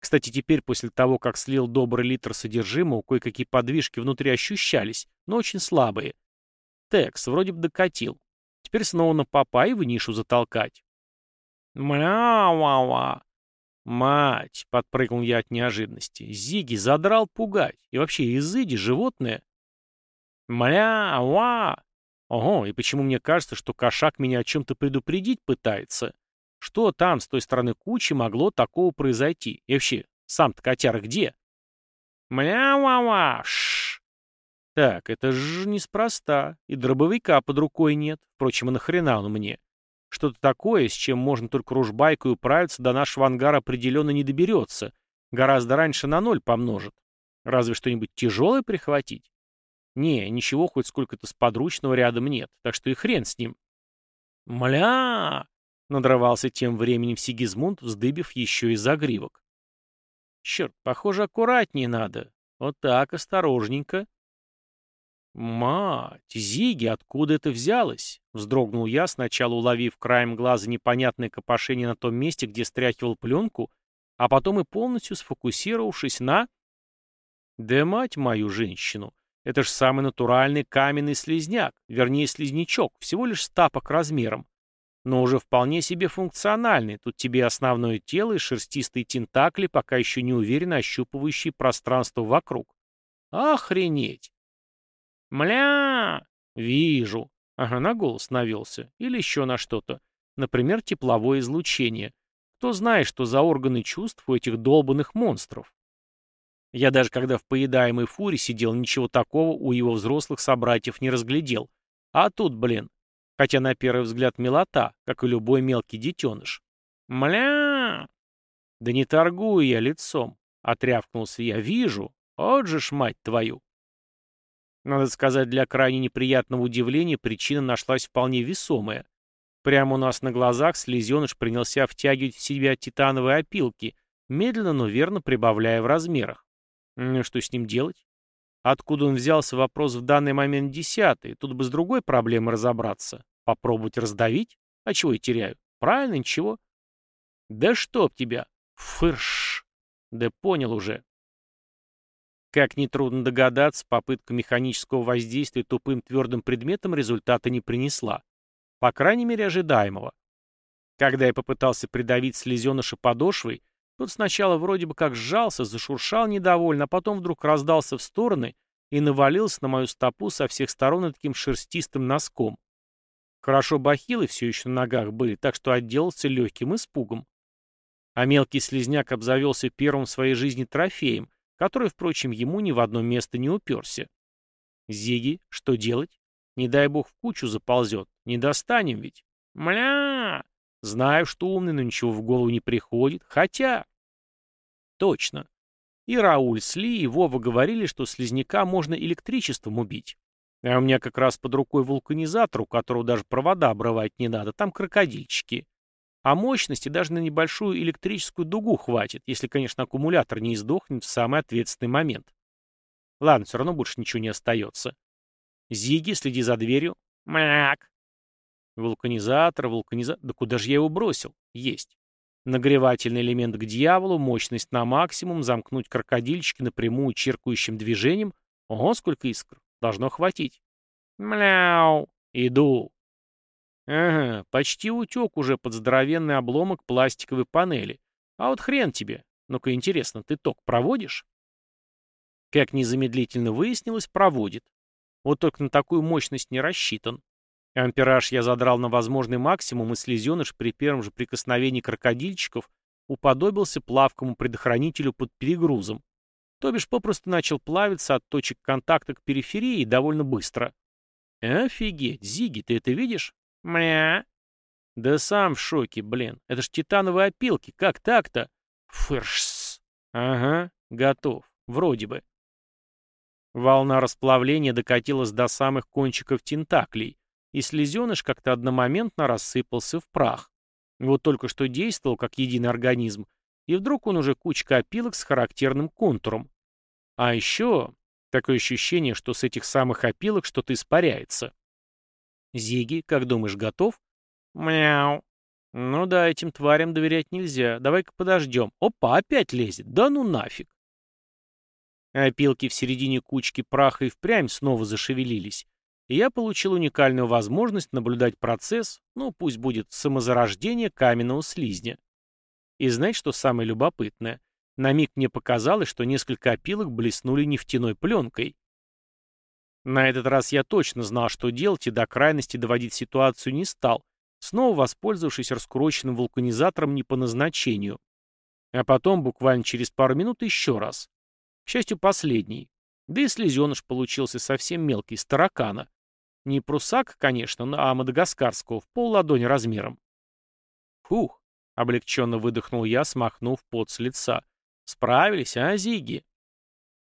Кстати, теперь, после того, как слил добрый литр содержимого, кое-какие подвижки внутри ощущались, но очень слабые. Текс вроде бы докатил. Теперь снова на попа и в нишу затолкать. «Мля-ва-ва!» «Мать!» — подпрыгнул я от неожиданности. «Зиги задрал пугать. И вообще, изыди, животное!» «Мля-ва!» Ого, и почему мне кажется, что кошак меня о чем-то предупредить пытается? Что там, с той стороны кучи, могло такого произойти? И вообще, сам-то котяра где? Мля-ва-ва, шш. Так, это же неспроста. И дробовика под рукой нет. Впрочем, и нахрена он мне? Что-то такое, с чем можно только ружбайкой управиться, до нашего ангара определенно не доберется. Гораздо раньше на ноль помножит. Разве что-нибудь тяжелое прихватить? Не, ничего хоть сколько-то сподручного рядом нет, так что и хрен с ним. Мля! Надрывался тем временем Сигизмунд, вздыбив еще и загривок. Черт, похоже, аккуратнее надо. Вот так, осторожненько. «Мать, Зиги, откуда это взялось?» — вздрогнул я, сначала уловив краем глаза непонятное копошение на том месте, где стряхивал пленку, а потом и полностью сфокусировавшись на... «Да мать мою женщину! Это ж самый натуральный каменный слизняк, вернее слизнячок, всего лишь стапок размером но уже вполне себе функциональный. Тут тебе основное тело и шерстистые тентакли, пока еще не уверенно ощупывающие пространство вокруг. Охренеть! Мля! Вижу. Ага, на голос навелся. Или еще на что-то. Например, тепловое излучение. Кто знает, что за органы чувств у этих долбанных монстров. Я даже когда в поедаемой фуре сидел, ничего такого у его взрослых собратьев не разглядел. А тут, блин, Хотя на первый взгляд милота, как и любой мелкий детеныш. «Мля!» «Да не торгую я лицом», — отрявкнулся я. «Вижу. Вот же ж мать твою!» Надо сказать, для крайне неприятного удивления причина нашлась вполне весомая. Прямо у нас на глазах слезеныш принялся втягивать в себя титановые опилки, медленно, но верно прибавляя в размерах. Ну что с ним делать? Откуда он взялся, вопрос в данный момент десятый. Тут бы с другой проблемой разобраться. Попробовать раздавить? А чего я теряю? Правильно, ничего. Да чтоб тебя! Фырш! Да понял уже. Как нетрудно догадаться, попытка механического воздействия тупым твердым предметом результата не принесла. По крайней мере, ожидаемого. Когда я попытался придавить слезеныша подошвой, Тот сначала вроде бы как сжался, зашуршал недовольно, а потом вдруг раздался в стороны и навалился на мою стопу со всех сторон таким шерстистым носком. Хорошо бахилы все еще на ногах были, так что отделался легким испугом. А мелкий слезняк обзавелся первым в своей жизни трофеем, который, впрочем, ему ни в одно место не уперся. Зиги, что делать? Не дай бог в кучу заползет. Не достанем ведь. Мля! Знаю, что умный, но ничего в голову не приходит. Хотя... Точно. И Рауль с Ли, и Вова говорили, что слизняка можно электричеством убить. А у меня как раз под рукой вулканизатор, у которого даже провода обрывать не надо, там крокодильчики. А мощности даже на небольшую электрическую дугу хватит, если, конечно, аккумулятор не издохнет в самый ответственный момент. Ладно, все равно больше ничего не остается. Зиги, следи за дверью. Мяк. Вулканизатор, вулканизатор... Да куда же я его бросил? Есть. Нагревательный элемент к дьяволу, мощность на максимум, замкнуть крокодильчики напрямую чиркающим движением. Ого, сколько искр. Должно хватить. Мяу. Иду. Ага, почти утек уже под здоровенный обломок пластиковой панели. А вот хрен тебе. Ну-ка, интересно, ты ток проводишь? Как незамедлительно выяснилось, проводит. Вот только на такую мощность не рассчитан. Ампераж я задрал на возможный максимум, и слезеныш при первом же прикосновении крокодильчиков уподобился плавкому предохранителю под перегрузом. То бишь попросту начал плавиться от точек контакта к периферии довольно быстро. Офигеть, Зиги, ты это видишь? Мля. Да сам в шоке, блин. Это ж титановые опилки, как так-то? Фыршс. Ага, готов. Вроде бы. Волна расплавления докатилась до самых кончиков тентаклей, и слезеныш как-то одномоментно рассыпался в прах. Вот только что действовал как единый организм, и вдруг он уже кучка опилок с характерным контуром. А еще такое ощущение, что с этих самых опилок что-то испаряется. Зиги, как думаешь, готов? Мяу. Ну да, этим тварям доверять нельзя. Давай-ка подождем. Опа, опять лезет. Да ну нафиг. Опилки в середине кучки праха и впрямь снова зашевелились, и я получил уникальную возможность наблюдать процесс, ну пусть будет самозарождение каменного слизня. И знаете, что самое любопытное? На миг мне показалось, что несколько опилок блеснули нефтяной пленкой. На этот раз я точно знал, что делать, и до крайности доводить ситуацию не стал, снова воспользовавшись раскуроченным вулканизатором не по назначению. А потом, буквально через пару минут, еще раз. К счастью, последний. Да и слезеныш получился совсем мелкий, с таракана. Не прусак, конечно, а мадагаскарского, в пол ладони размером. Фух, облегченно выдохнул я, смахнув пот с лица. Справились, а, Зиги?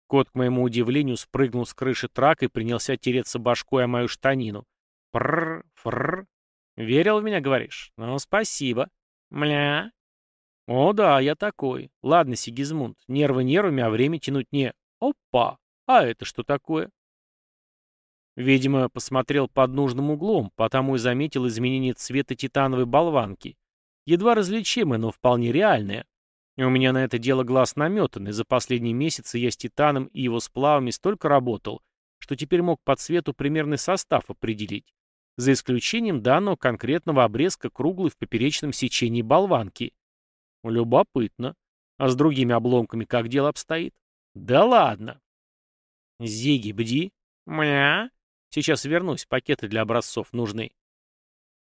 Кот, к моему удивлению, спрыгнул с крыши трака и принялся тереться башкой о мою штанину. Прррр, фррр. Верил в меня, говоришь? Ну, спасибо. Мля, «О да, я такой. Ладно, Сигизмунд, нервы нервами, а время тянуть не... Опа! А это что такое?» Видимо, посмотрел под нужным углом, потому и заметил изменение цвета титановой болванки. Едва различимое, но вполне реальное. И у меня на это дело глаз наметанный. За последние месяцы я с титаном и его сплавами столько работал, что теперь мог по цвету примерный состав определить. За исключением данного конкретного обрезка круглой в поперечном сечении болванки. Любопытно. А с другими обломками как дело обстоит? Да ладно. Зиги, бди. Мля. Сейчас вернусь, пакеты для образцов нужны.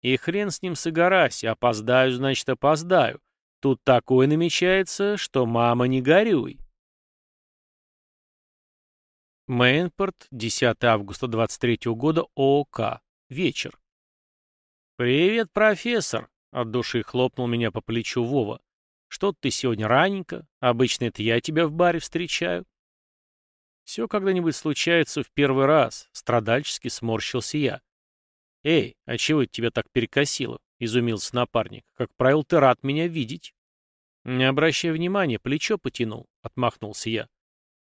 И хрен с ним сыгораси, опоздаю, значит, опоздаю. Тут такое намечается, что мама не горюй. Мейнпорт, 10 августа 23 года, ООК. Вечер. «Привет, профессор!» — от души хлопнул меня по плечу Вова. Что ты сегодня раненько? Обычно это я тебя в баре встречаю. Все когда-нибудь случается в первый раз, страдальчески сморщился я. Эй, а чего это тебя так перекосило? Изумился напарник. Как правило, ты рад меня видеть. Не обращай внимания, плечо потянул, отмахнулся я.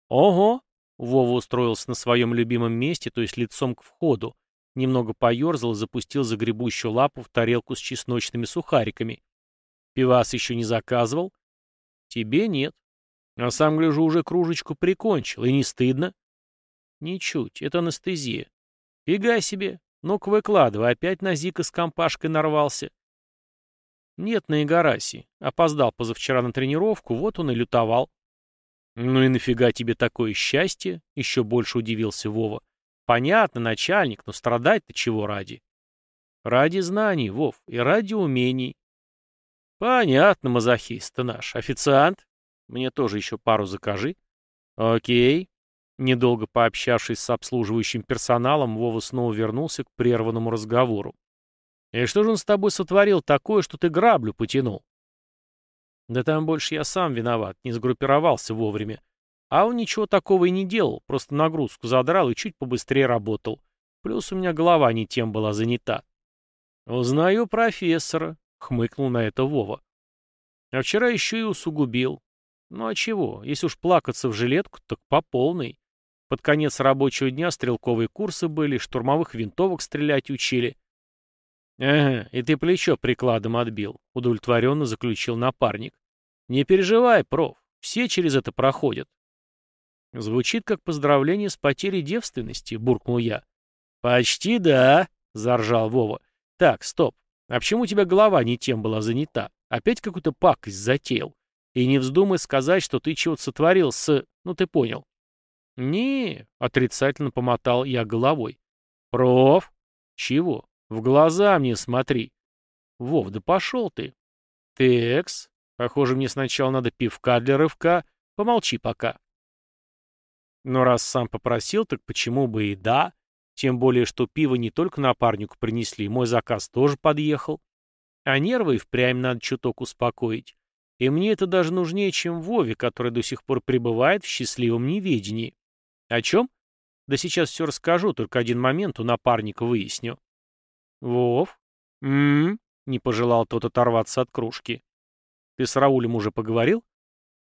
Ого! Вова устроился на своем любимом месте, то есть лицом к входу, немного поерзал и запустил загребущую лапу в тарелку с чесночными сухариками. Пивас еще не заказывал? Тебе нет. А сам, гляжу, уже кружечку прикончил. И не стыдно? Ничуть. Это анестезия. Фига себе. Ну-ка выкладывай. Опять на Зика с компашкой нарвался. Нет на Игараси. Опоздал позавчера на тренировку, вот он и лютовал. Ну и нафига тебе такое счастье? Еще больше удивился Вова. Понятно, начальник, но страдать-то чего ради? Ради знаний, Вов, и ради умений. Понятно, мазохист ты наш. Официант? Мне тоже еще пару закажи. Окей. Недолго пообщавшись с обслуживающим персоналом, Вова снова вернулся к прерванному разговору. «И что же он с тобой сотворил такое, что ты граблю потянул?» «Да там больше я сам виноват, не сгруппировался вовремя. А он ничего такого и не делал, просто нагрузку задрал и чуть побыстрее работал. Плюс у меня голова не тем была занята». «Узнаю профессора», — хмыкнул на это Вова. «А вчера еще и усугубил. Ну а чего, если уж плакаться в жилетку, так по полной. Под конец рабочего дня стрелковые курсы были, штурмовых винтовок стрелять учили. «Ага, и ты плечо прикладом отбил», — удовлетворенно заключил напарник. «Не переживай, проф, все через это проходят». «Звучит как поздравление с потерей девственности», — буркнул я. «Почти да», — заржал Вова. «Так, стоп. А почему у тебя голова не тем была занята? Опять какую-то пакость затеял? И не вздумай сказать, что ты чего-то сотворил с... Ну, ты понял не отрицательно помотал я головой. «Проф? Чего? В глаза мне смотри!» «Вов, да пошел ты!» «Текс, похоже, мне сначала надо пивка для рывка. Помолчи пока». Но раз сам попросил, так почему бы и да? Тем более, что пиво не только напарнику принесли, мой заказ тоже подъехал. А нервы и впрямь надо чуток успокоить. И мне это даже нужнее, чем Вове, который до сих пор пребывает в счастливом неведении. О чем? Да сейчас все расскажу, только один момент у напарника выясню. Вов? М-м, не пожелал тот оторваться от кружки. Ты с Раулем уже поговорил?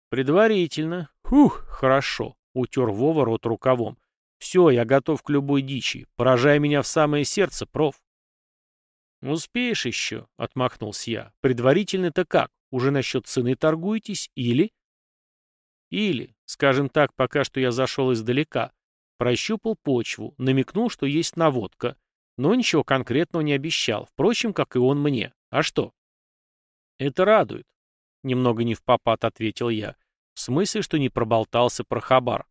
Предварительно. Хух, хорошо. Утер Вова рот рукавом. Все, я готов к любой дичи. Поражай меня в самое сердце, проф. «Успеешь еще», — отмахнулся я. «Предварительно-то как? Уже насчет цены торгуетесь? Или...» «Или, Скажем так, пока что я зашел издалека. Прощупал почву, намекнул, что есть наводка. Но ничего конкретного не обещал, впрочем, как и он мне. А что? Это радует. Немного не в попад ответил я. В смысле, что не проболтался про хабар.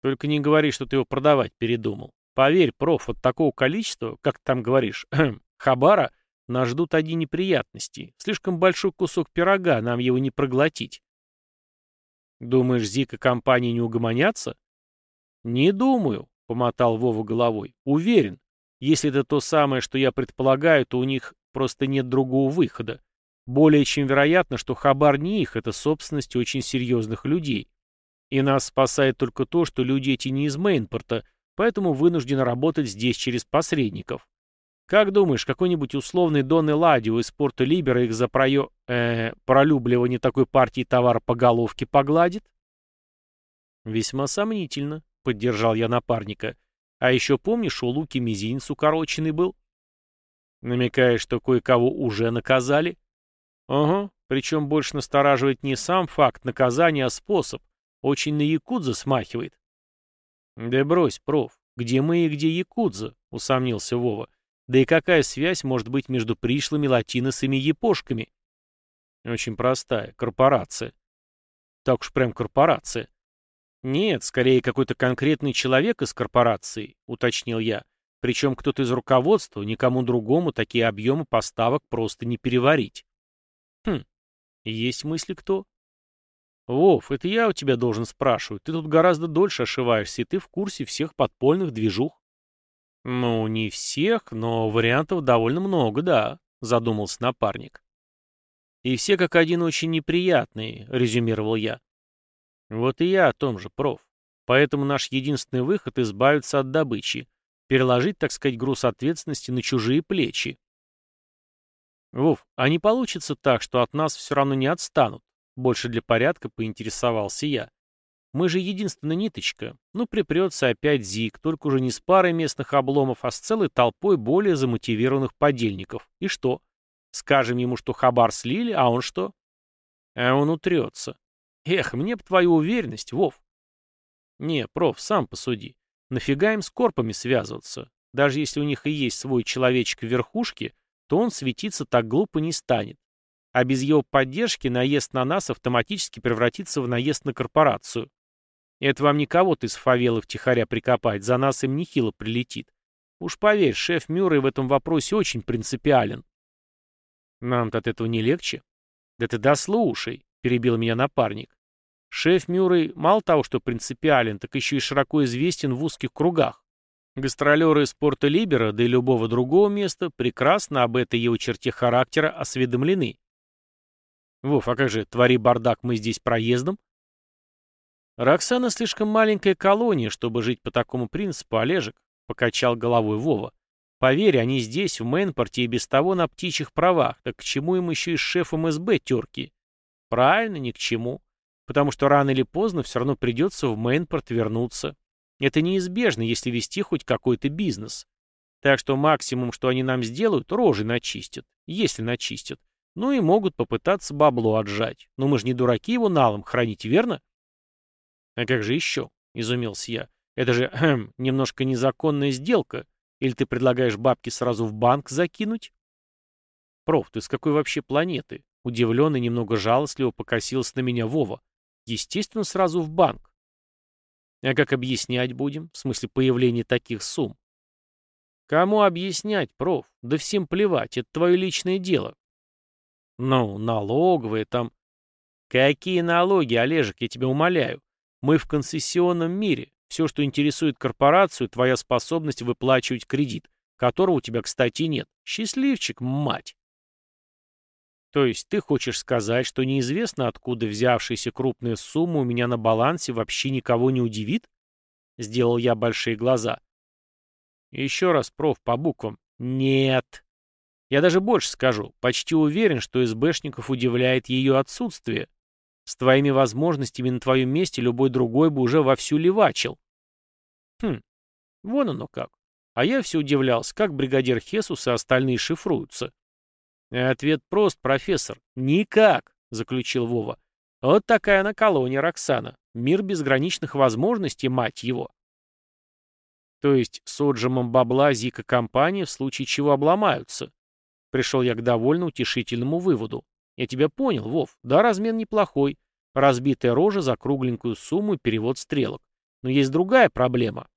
Только не говори, что ты его продавать передумал. Поверь, проф, от такого количества, как ты там говоришь, хабара, нас ждут одни неприятности. Слишком большой кусок пирога, нам его не проглотить. Думаешь, Зика компании не угомонятся? Не думаю, помотал Вова головой. Уверен. Если это то самое, что я предполагаю, то у них просто нет другого выхода. Более чем вероятно, что хабар не их, это собственность очень серьезных людей. И нас спасает только то, что люди эти не из Мейнпорта, поэтому вынуждены работать здесь через посредников. Как думаешь, какой-нибудь условный Дон Эладио из порта Либера их за прое... э пролюбливание такой партии товара по головке погладит? Весьма сомнительно, поддержал я напарника. А еще помнишь, у Луки мизинец укороченный был? Намекаешь, что кое-кого уже наказали? Ага, причем больше настораживает не сам факт наказания, а способ. Очень на якудза смахивает. Да брось, проф, где мы и где якудза, усомнился Вова. Да и какая связь может быть между пришлыми латиносами и япошками? Очень простая. Корпорация. Так уж прям корпорация. Нет, скорее какой-то конкретный человек из корпорации, уточнил я. Причем кто-то из руководства, никому другому такие объемы поставок просто не переварить. Хм, есть мысли кто? Вов, это я у тебя должен спрашивать. Ты тут гораздо дольше ошиваешься, и ты в курсе всех подпольных движух. «Ну, не всех, но вариантов довольно много, да», — задумался напарник. «И все как один очень неприятные», — резюмировал я. «Вот и я о том же, проф. Поэтому наш единственный выход — избавиться от добычи, переложить, так сказать, груз ответственности на чужие плечи». «Вов, а не получится так, что от нас все равно не отстанут?» Больше для порядка поинтересовался я. Мы же единственная ниточка. Ну, припрется опять Зик, только уже не с парой местных обломов, а с целой толпой более замотивированных подельников. И что? Скажем ему, что хабар слили, а он что? А он утрется. Эх, мне б твою уверенность, Вов. Не, проф, сам посуди. Нафига им с корпами связываться? Даже если у них и есть свой человечек в верхушке, то он светиться так глупо не станет. А без его поддержки наезд на нас автоматически превратится в наезд на корпорацию. Это вам не кого-то из фавелы втихаря прикопать, за нас им нехило прилетит. Уж поверь, шеф Мюррей в этом вопросе очень принципиален. Нам-то от этого не легче. Да ты дослушай, перебил меня напарник. Шеф Мюррей мало того, что принципиален, так еще и широко известен в узких кругах. Гастролеры из порта Либера, да и любого другого места, прекрасно об этой его черте характера осведомлены. Вов, а как же, твори бардак, мы здесь проездом? Роксана слишком маленькая колония, чтобы жить по такому принципу, Олежек, покачал головой Вова. Поверь, они здесь, в Мейнпорте, и без того на птичьих правах, так к чему им еще и с шефом СБ терки? Правильно, ни к чему. Потому что рано или поздно все равно придется в Мейнпорт вернуться. Это неизбежно, если вести хоть какой-то бизнес. Так что максимум, что они нам сделают, рожи начистят. Если начистят. Ну и могут попытаться бабло отжать. Но мы же не дураки его налом хранить, верно? А как же еще? Изумился я. Это же, хм, немножко незаконная сделка. Или ты предлагаешь бабки сразу в банк закинуть? Проф, ты с какой вообще планеты? Удивленный, немного жалостливо покосился на меня Вова. Естественно, сразу в банк. А как объяснять будем? В смысле появления таких сумм? Кому объяснять, проф? Да всем плевать, это твое личное дело. Ну, налоговые там... Какие налоги, Олежек, я тебя умоляю. Мы в концессионном мире. Все, что интересует корпорацию, твоя способность выплачивать кредит, которого у тебя, кстати, нет. Счастливчик, мать. То есть ты хочешь сказать, что неизвестно, откуда взявшаяся крупная сумма у меня на балансе вообще никого не удивит? Сделал я большие глаза. Еще раз, проф, по буквам. Нет. Я даже больше скажу, почти уверен, что СБшников удивляет ее отсутствие. С твоими возможностями на твоем месте любой другой бы уже вовсю левачил. Хм, вон оно как. А я все удивлялся, как бригадир Хесус и остальные шифруются. И ответ прост, профессор. Никак, заключил Вова. Вот такая она колония, Роксана. Мир безграничных возможностей, мать его. То есть с отжимом бабла Зика компания в случае чего обломаются. Пришел я к довольно утешительному выводу. Я тебя понял, Вов. Да, размен неплохой. Разбитая рожа за кругленькую сумму и перевод стрелок. Но есть другая проблема.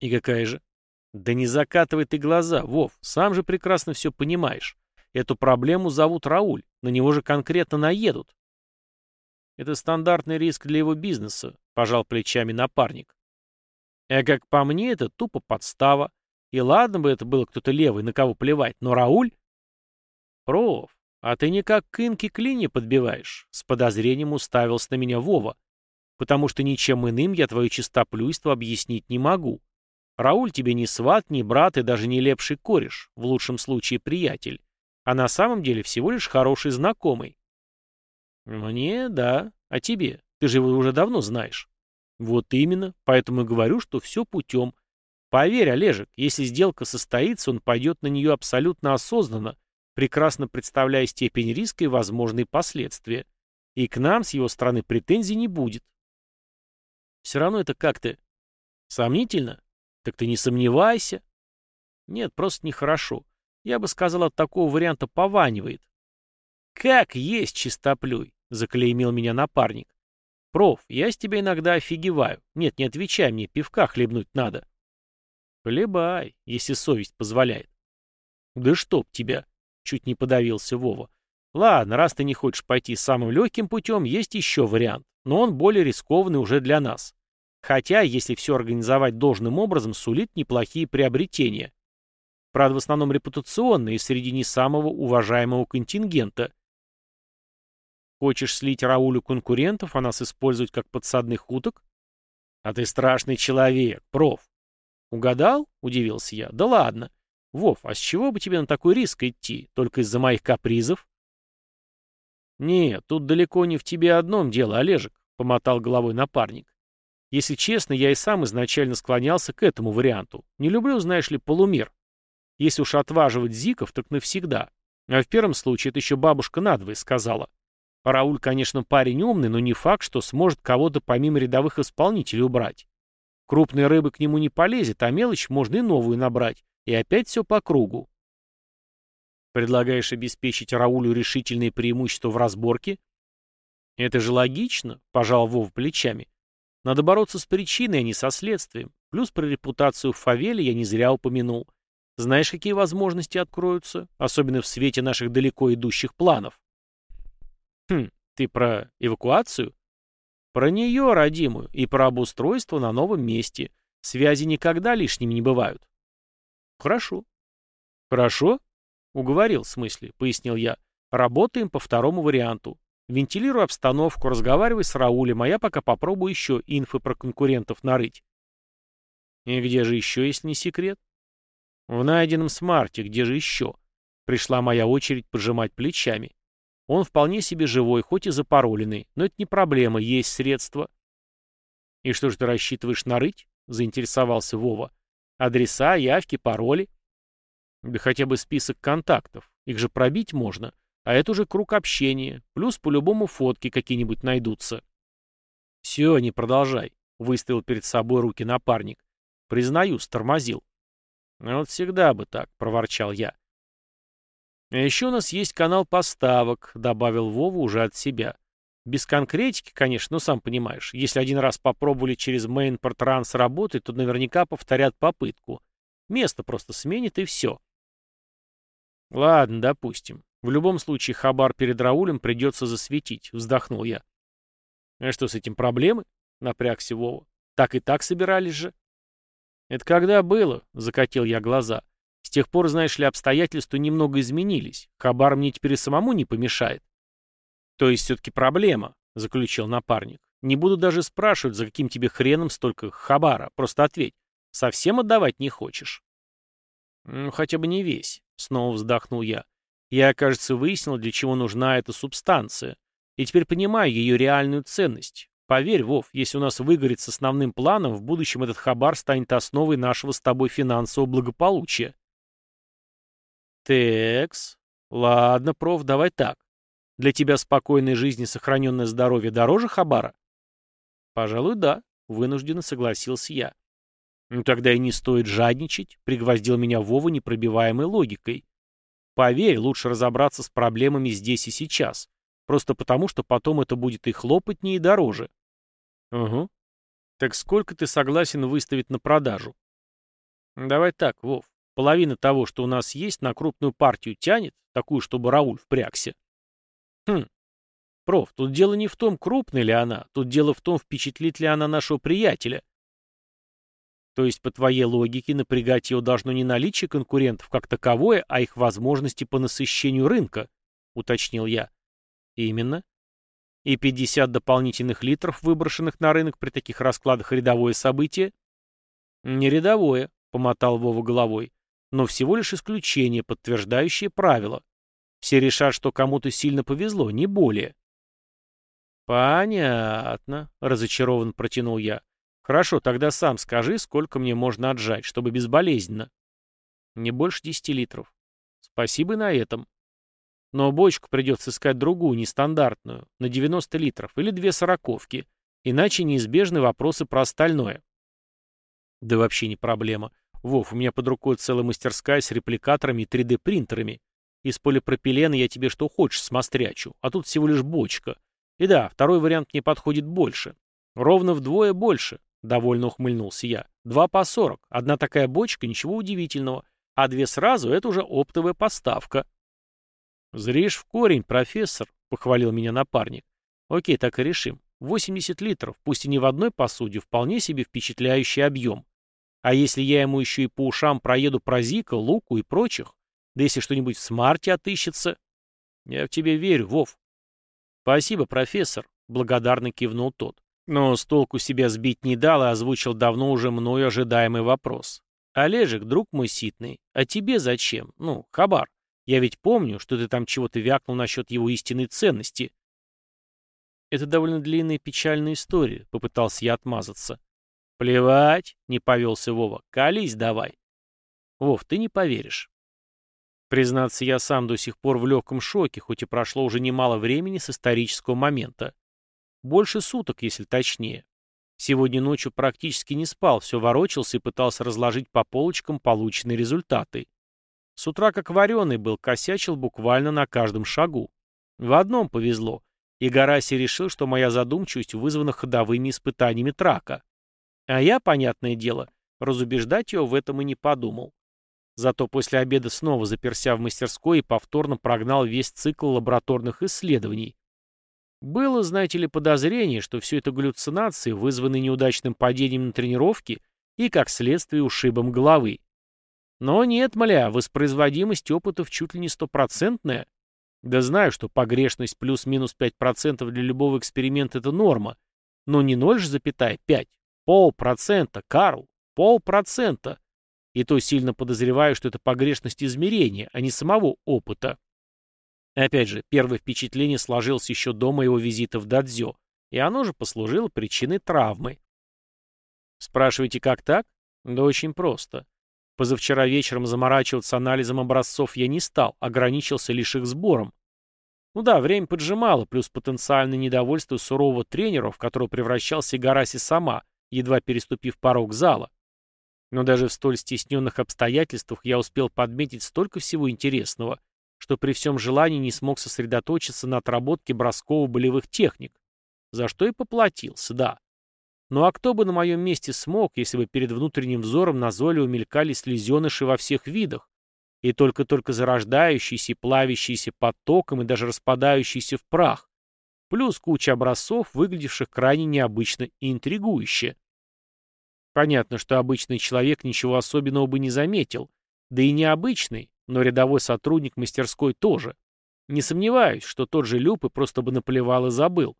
И какая же? Да не закатывай ты глаза, Вов. Сам же прекрасно все понимаешь. Эту проблему зовут Рауль. На него же конкретно наедут. Это стандартный риск для его бизнеса, пожал плечами напарник. А как по мне, это тупо подстава. И ладно бы это было кто-то левый, на кого плевать, но Рауль... Проф, а ты никак к инке клини подбиваешь? С подозрением уставился на меня Вова. Потому что ничем иным я твое чистоплюйство объяснить не могу. Рауль тебе не сват, не брат и даже не лепший кореш, в лучшем случае приятель. А на самом деле всего лишь хороший знакомый. Мне, да. А тебе? Ты же его уже давно знаешь. Вот именно. Поэтому и говорю, что все путем. Поверь, Олежек, если сделка состоится, он пойдет на нее абсолютно осознанно, прекрасно представляя степень риска и возможные последствия. И к нам с его стороны претензий не будет. Все равно это как-то сомнительно. Так ты не сомневайся. Нет, просто нехорошо. Я бы сказал, от такого варианта пованивает. Как есть чистоплюй, заклеймил меня напарник. Проф, я с тебя иногда офигеваю. Нет, не отвечай мне, пивка хлебнуть надо. Хлебай, если совесть позволяет. Да чтоб тебя, чуть не подавился Вова. Ладно, раз ты не хочешь пойти самым легким путем, есть еще вариант, но он более рискованный уже для нас. Хотя, если все организовать должным образом, сулит неплохие приобретения. Правда, в основном репутационные, среди не самого уважаемого контингента. Хочешь слить Раулю конкурентов, а нас использовать как подсадных уток? А ты страшный человек, проф. Угадал? Удивился я. Да ладно. Вов, а с чего бы тебе на такой риск идти? Только из-за моих капризов? Нет, тут далеко не в тебе одном дело, Олежек, помотал головой напарник. Если честно, я и сам изначально склонялся к этому варианту. Не люблю, знаешь ли, полумер. Если уж отваживать зиков, так навсегда. А в первом случае это еще бабушка надвое сказала. Рауль, конечно, парень умный, но не факт, что сможет кого-то помимо рядовых исполнителей убрать. Крупной рыбы к нему не полезет, а мелочь можно и новую набрать. И опять все по кругу. Предлагаешь обеспечить Раулю решительные преимущества в разборке? Это же логично, пожал Вов плечами. Надо бороться с причиной, а не со следствием. Плюс про репутацию в фавеле я не зря упомянул. Знаешь, какие возможности откроются, особенно в свете наших далеко идущих планов? Хм, ты про эвакуацию? Про нее, родимую, и про обустройство на новом месте. Связи никогда лишними не бывают. Хорошо. Хорошо? Уговорил, в смысле, пояснил я. Работаем по второму варианту. Вентилируй обстановку, разговаривай с Раулем, а я пока попробую еще инфы про конкурентов нарыть. И где же еще, если не секрет? В найденном смарте, где же еще? Пришла моя очередь пожимать плечами. Он вполне себе живой, хоть и запароленный, но это не проблема, есть средства. И что же ты рассчитываешь нарыть? Заинтересовался Вова. Адреса, явки, пароли? Да хотя бы список контактов. Их же пробить можно. А это уже круг общения. Плюс по-любому фотки какие-нибудь найдутся. Все, не продолжай. Выставил перед собой руки напарник. Признаю, тормозил. Вот всегда бы так, проворчал я. А еще у нас есть канал поставок, добавил Вова уже от себя. Без конкретики, конечно, но сам понимаешь, если один раз попробовали через Mainport Trans работать, то наверняка повторят попытку. Место просто сменит и все. Ладно, допустим. В любом случае, хабар перед Раулем придется засветить, вздохнул я. А что с этим проблемы? Напрягся Вова. Так и так собирались же. Это когда было? Закатил я глаза. С тех пор, знаешь ли, обстоятельства немного изменились. Хабар мне теперь и самому не помешает. То есть все-таки проблема, заключил напарник. Не буду даже спрашивать, за каким тебе хреном столько хабара. Просто ответь. Совсем отдавать не хочешь? Ну, хотя бы не весь. Снова вздохнул я. Я, кажется, выяснил, для чего нужна эта субстанция. И теперь понимаю ее реальную ценность. Поверь, Вов, если у нас выгорит с основным планом, в будущем этот хабар станет основой нашего с тобой финансового благополучия. Текс. Ладно, проф, давай так. Для тебя спокойной жизни сохраненное здоровье дороже хабара? Пожалуй, да, вынужденно согласился я. Ну тогда и не стоит жадничать, пригвоздил меня Вова непробиваемой логикой. Поверь, лучше разобраться с проблемами здесь и сейчас. Просто потому, что потом это будет и хлопотнее, и дороже. Угу. Так сколько ты согласен выставить на продажу? Давай так, Вов. Половина того, что у нас есть, на крупную партию тянет, такую, чтобы Рауль впрягся. Хм. Проф, тут дело не в том, крупная ли она, тут дело в том, впечатлит ли она нашего приятеля. То есть, по твоей логике, напрягать его должно не наличие конкурентов как таковое, а их возможности по насыщению рынка, уточнил я. Именно. И 50 дополнительных литров, выброшенных на рынок при таких раскладах, рядовое событие? Не рядовое, помотал Вова головой, но всего лишь исключение, подтверждающее правило. Все решат, что кому-то сильно повезло, не более. Понятно, разочарованно протянул я. Хорошо, тогда сам скажи, сколько мне можно отжать, чтобы безболезненно. Не больше десяти литров. Спасибо на этом. Но бочку придется искать другую, нестандартную, на 90 литров, или две сороковки, иначе неизбежны вопросы про остальное. Да вообще не проблема. Вов, у меня под рукой целая мастерская с репликаторами и 3D-принтерами. Из полипропилена я тебе что хочешь смострячу, а тут всего лишь бочка. И да, второй вариант мне подходит больше. Ровно вдвое больше. — довольно ухмыльнулся я. «Два по сорок. Одна такая бочка, ничего удивительного. А две сразу — это уже оптовая поставка». «Зришь в корень, профессор», — похвалил меня напарник. «Окей, так и решим. 80 литров, пусть и не в одной посуде, вполне себе впечатляющий объем. А если я ему еще и по ушам проеду про Зика, Луку и прочих, да если что-нибудь в смарте отыщется...» «Я в тебе верю, Вов». «Спасибо, профессор», — благодарно кивнул тот. Но с толку себя сбить не дал и озвучил давно уже мною ожидаемый вопрос. «Олежек, друг мой ситный, а тебе зачем? Ну, хабар. Я ведь помню, что ты там чего-то вякнул насчет его истинной ценности». «Это довольно длинная и печальная история», — попытался я отмазаться. «Плевать», — не повелся Вова, — «колись давай». «Вов, ты не поверишь». Признаться, я сам до сих пор в легком шоке, хоть и прошло уже немало времени с исторического момента. Больше суток, если точнее. Сегодня ночью практически не спал, все ворочался и пытался разложить по полочкам полученные результаты. С утра как вареный был, косячил буквально на каждом шагу. В одном повезло. И Гараси решил, что моя задумчивость вызвана ходовыми испытаниями трака. А я, понятное дело, разубеждать его в этом и не подумал. Зато после обеда снова заперся в мастерской и повторно прогнал весь цикл лабораторных исследований. Было, знаете ли, подозрение, что все это галлюцинации, вызванные неудачным падением на тренировке и, как следствие, ушибом головы. Но нет, мля, воспроизводимость опытов чуть ли не стопроцентная. Да знаю, что погрешность плюс-минус 5% для любого эксперимента — это норма. Но не 0,5. Полпроцента, Карл, полпроцента. И то сильно подозреваю, что это погрешность измерения, а не самого опыта. Опять же, первое впечатление сложилось еще до моего визита в Дадзё, и оно же послужило причиной травмы. Спрашиваете, как так? Да очень просто. Позавчера вечером заморачиваться анализом образцов я не стал, ограничился лишь их сбором. Ну да, время поджимало, плюс потенциальное недовольство сурового тренера, в которого превращался Гараси сама, едва переступив порог зала. Но даже в столь стесненных обстоятельствах я успел подметить столько всего интересного, что при всем желании не смог сосредоточиться на отработке бросково-болевых техник, за что и поплатился, да. Ну а кто бы на моем месте смог, если бы перед внутренним взором назойливо мелькали слезеныши во всех видах, и только-только зарождающиеся плавящиеся под током и даже распадающиеся в прах, плюс куча образцов, выглядевших крайне необычно и интригующе. Понятно, что обычный человек ничего особенного бы не заметил, да и необычный, но рядовой сотрудник мастерской тоже. Не сомневаюсь, что тот же Люпы просто бы наплевал и забыл.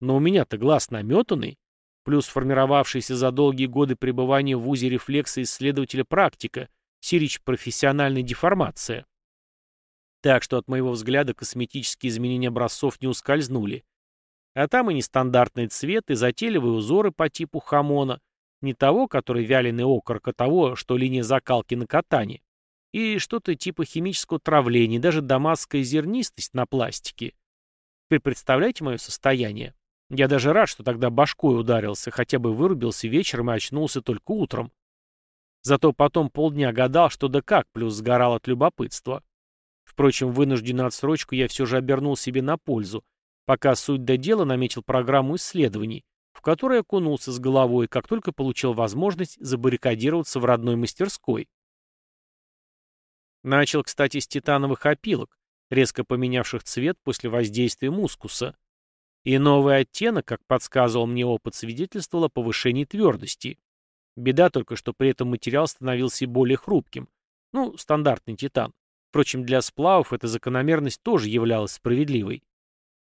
Но у меня-то глаз наметанный, плюс сформировавшийся за долгие годы пребывания в УЗИ рефлекса исследователя практика, сирич профессиональная деформация. Так что от моего взгляда косметические изменения образцов не ускользнули. А там и нестандартный цвет, и затейливые узоры по типу хамона, не того, который вяленый окорок, а того, что линия закалки на катане, и что-то типа химического травления, даже дамасская зернистость на пластике. Теперь представляете мое состояние? Я даже рад, что тогда башкой ударился, хотя бы вырубился вечером и очнулся только утром. Зато потом полдня гадал, что да как, плюс сгорал от любопытства. Впрочем, вынужденную отсрочку я все же обернул себе на пользу, пока суть до дела наметил программу исследований, в которой окунулся с головой, как только получил возможность забаррикадироваться в родной мастерской. Начал, кстати, с титановых опилок, резко поменявших цвет после воздействия мускуса. И новый оттенок, как подсказывал мне опыт, свидетельствовал о повышении твердости. Беда только, что при этом материал становился более хрупким. Ну, стандартный титан. Впрочем, для сплавов эта закономерность тоже являлась справедливой.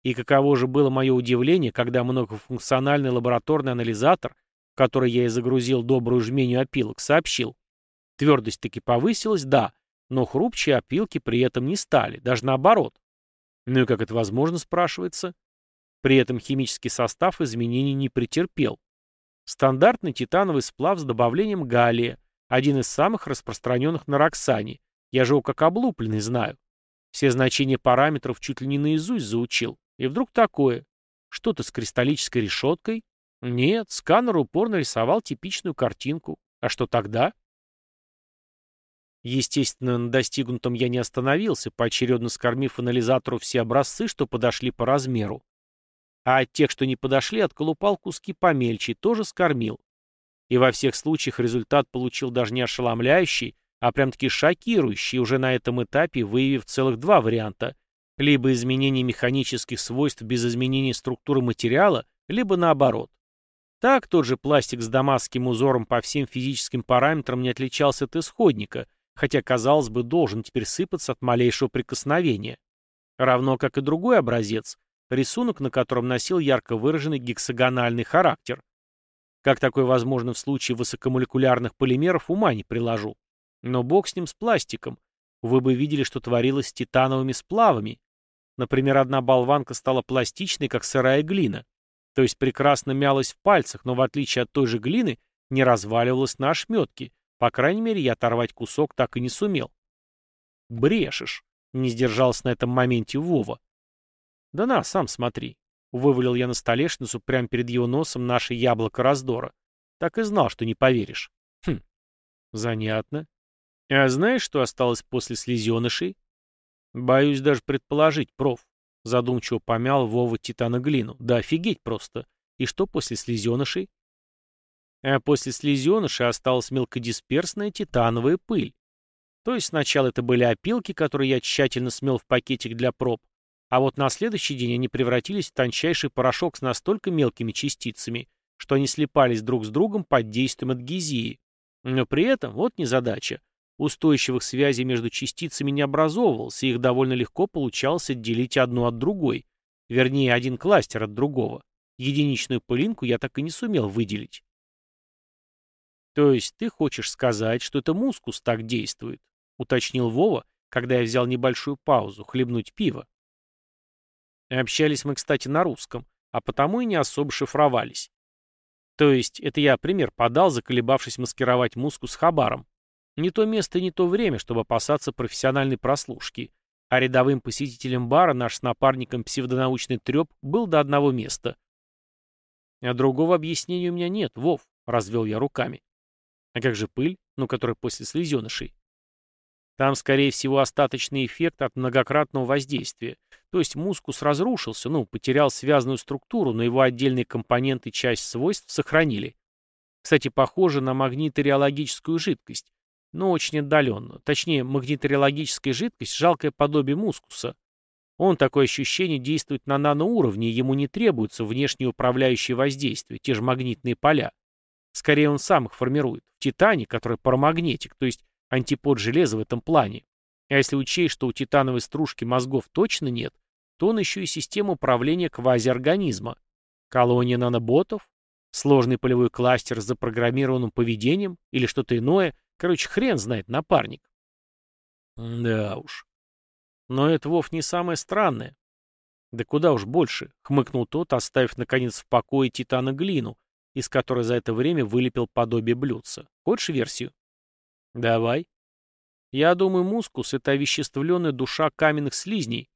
И каково же было мое удивление, когда многофункциональный лабораторный анализатор, который я и загрузил добрую жменю опилок, сообщил. Твердость таки повысилась, да, но хрупчие опилки при этом не стали, даже наоборот. Ну и как это возможно, спрашивается? При этом химический состав изменений не претерпел. Стандартный титановый сплав с добавлением галлия, один из самых распространенных на Роксане. Я же его как облупленный знаю. Все значения параметров чуть ли не наизусть заучил. И вдруг такое. Что-то с кристаллической решеткой? Нет, сканер упорно рисовал типичную картинку. А что тогда? Естественно, на достигнутом я не остановился, поочередно скормив анализатору все образцы, что подошли по размеру. А от тех, что не подошли, отколупал куски помельче, тоже скормил. И во всех случаях результат получил даже не ошеломляющий, а прям-таки шокирующий, уже на этом этапе выявив целых два варианта. Либо изменение механических свойств без изменения структуры материала, либо наоборот. Так, тот же пластик с дамасским узором по всем физическим параметрам не отличался от исходника – хотя, казалось бы, должен теперь сыпаться от малейшего прикосновения. Равно как и другой образец, рисунок на котором носил ярко выраженный гексагональный характер. Как такое возможно в случае высокомолекулярных полимеров, ума не приложу. Но бог с ним с пластиком. Вы бы видели, что творилось с титановыми сплавами. Например, одна болванка стала пластичной, как сырая глина. То есть прекрасно мялась в пальцах, но в отличие от той же глины, не разваливалась на ошметки, по крайней мере, я оторвать кусок так и не сумел. «Брешешь», — не сдержался на этом моменте Вова. «Да на, сам смотри», — вывалил я на столешницу прямо перед его носом наше яблоко раздора. Так и знал, что не поверишь. Хм, занятно. А знаешь, что осталось после слезенышей? Боюсь даже предположить, проф. Задумчиво помял Вова Титана глину. Да офигеть просто. И что после слезенышей? А после слезенышей осталась мелкодисперсная титановая пыль. То есть сначала это были опилки, которые я тщательно смел в пакетик для проб, а вот на следующий день они превратились в тончайший порошок с настолько мелкими частицами, что они слипались друг с другом под действием адгезии. Но при этом, вот незадача, устойчивых связей между частицами не образовывалось, и их довольно легко получалось отделить одну от другой, вернее, один кластер от другого. Единичную пылинку я так и не сумел выделить. То есть ты хочешь сказать, что это мускус так действует? Уточнил Вова, когда я взял небольшую паузу, хлебнуть пиво. Общались мы, кстати, на русском, а потому и не особо шифровались. То есть, это я пример подал, заколебавшись маскировать мускус хабаром. Не то место и не то время, чтобы опасаться профессиональной прослушки. А рядовым посетителем бара наш с напарником псевдонаучный треп был до одного места. А другого объяснения у меня нет, Вов, развел я руками. А как же пыль, ну, которая после слезенышей? Там, скорее всего, остаточный эффект от многократного воздействия. То есть мускус разрушился, ну, потерял связанную структуру, но его отдельные компоненты часть свойств сохранили. Кстати, похоже на магниториологическую жидкость, но очень отдаленно. Точнее, магниториологическая жидкость – жалкое подобие мускуса. Он, такое ощущение, действует на наноуровне, ему не требуются внешние управляющие воздействия, те же магнитные поля. Скорее, он сам их формирует. В титане, который парамагнетик, то есть антипод железа в этом плане. А если учесть, что у титановой стружки мозгов точно нет, то он еще и система управления квазиорганизма. Колония наноботов, сложный полевой кластер с запрограммированным поведением или что-то иное. Короче, хрен знает, напарник. Да уж. Но это, Вов, не самое странное. Да куда уж больше, хмыкнул тот, оставив, наконец, в покое титана глину, из которой за это время вылепил подобие блюдца. Хочешь версию? Давай. Я думаю, мускус — это овеществленная душа каменных слизней.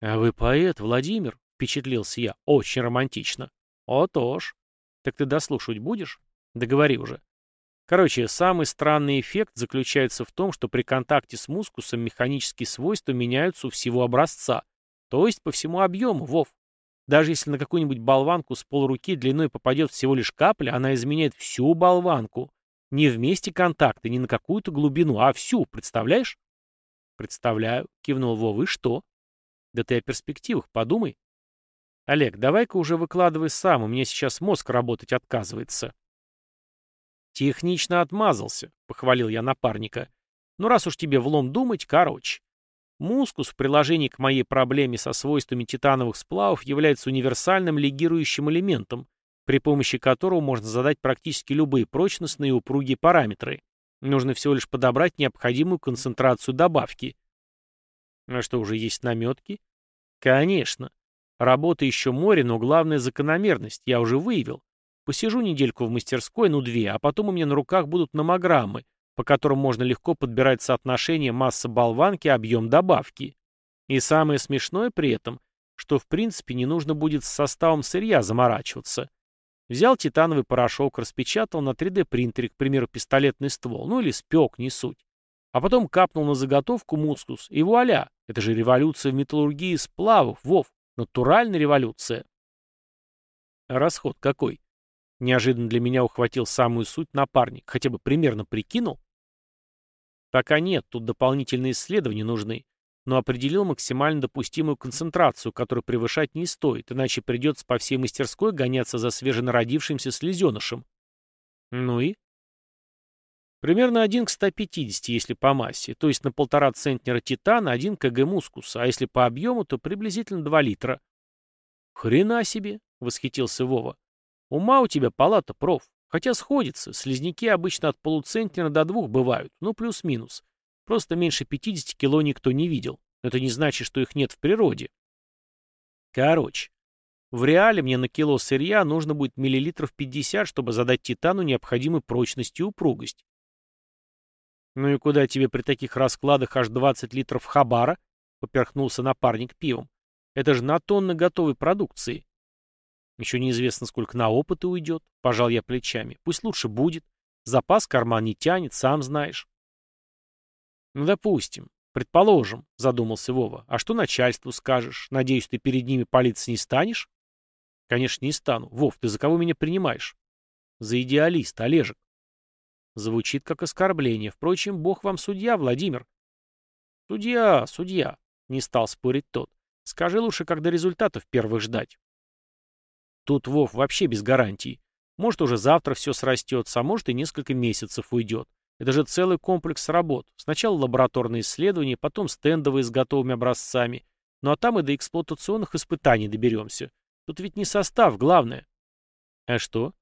А вы поэт, Владимир? Впечатлился я. Очень романтично. О, тоже. Так ты дослушивать будешь? Договори уже. Короче, самый странный эффект заключается в том, что при контакте с мускусом механические свойства меняются у всего образца, то есть по всему объему, Вов. Даже если на какую-нибудь болванку с полруки длиной попадет всего лишь капля, она изменяет всю болванку. Не вместе контакты, не на какую-то глубину, а всю, представляешь? Представляю, кивнул Вова, и что? Да ты о перспективах подумай. Олег, давай-ка уже выкладывай сам, у меня сейчас мозг работать отказывается. Технично отмазался, похвалил я напарника. Ну раз уж тебе влом думать, короче. Мускус в приложении к моей проблеме со свойствами титановых сплавов является универсальным легирующим элементом, при помощи которого можно задать практически любые прочностные и упругие параметры. Нужно всего лишь подобрать необходимую концентрацию добавки. А что, уже есть наметки? Конечно. Работа еще море, но главная закономерность я уже выявил. Посижу недельку в мастерской, ну две, а потом у меня на руках будут номограммы, по которым можно легко подбирать соотношение масса болванки, объем добавки. И самое смешное при этом, что в принципе не нужно будет с составом сырья заморачиваться. Взял титановый порошок, распечатал на 3D-принтере, к примеру, пистолетный ствол, ну или спек, не суть. А потом капнул на заготовку мускус, и вуаля, это же революция в металлургии сплавов, вов, натуральная революция. расход какой? Неожиданно для меня ухватил самую суть напарник, хотя бы примерно прикинул. Пока нет, тут дополнительные исследования нужны но определил максимально допустимую концентрацию, которую превышать не стоит, иначе придется по всей мастерской гоняться за свеженародившимся слезенышем. Ну и? Примерно 1 к 150, если по массе, то есть на полтора центнера титана 1 кг мускуса, а если по объему, то приблизительно 2 литра. Хрена себе, восхитился Вова. Ума у тебя палата, проф. Хотя сходится, слизняки обычно от полуцентнера до двух бывают, ну плюс-минус. Просто меньше 50 кило никто не видел. Это не значит, что их нет в природе. Короче, в реале мне на кило сырья нужно будет миллилитров 50, чтобы задать титану необходимую прочность и упругость. «Ну и куда тебе при таких раскладах аж 20 литров хабара?» — поперхнулся напарник пивом. «Это же на тонны готовой продукции». «Еще неизвестно, сколько на опыты уйдет», — пожал я плечами. «Пусть лучше будет. Запас карман не тянет, сам знаешь». Ну, допустим. Предположим, задумался Вова. А что начальству скажешь? Надеюсь, ты перед ними палиться не станешь? Конечно, не стану. Вов, ты за кого меня принимаешь? За идеалист, Олежек. Звучит как оскорбление. Впрочем, бог вам судья, Владимир. Судья, судья, не стал спорить тот. Скажи лучше, когда результатов первых ждать. Тут Вов вообще без гарантий. Может, уже завтра все срастется, а может и несколько месяцев уйдет. Это же целый комплекс работ. Сначала лабораторные исследования, потом стендовые с готовыми образцами. Ну а там и до эксплуатационных испытаний доберемся. Тут ведь не состав, главное. А что?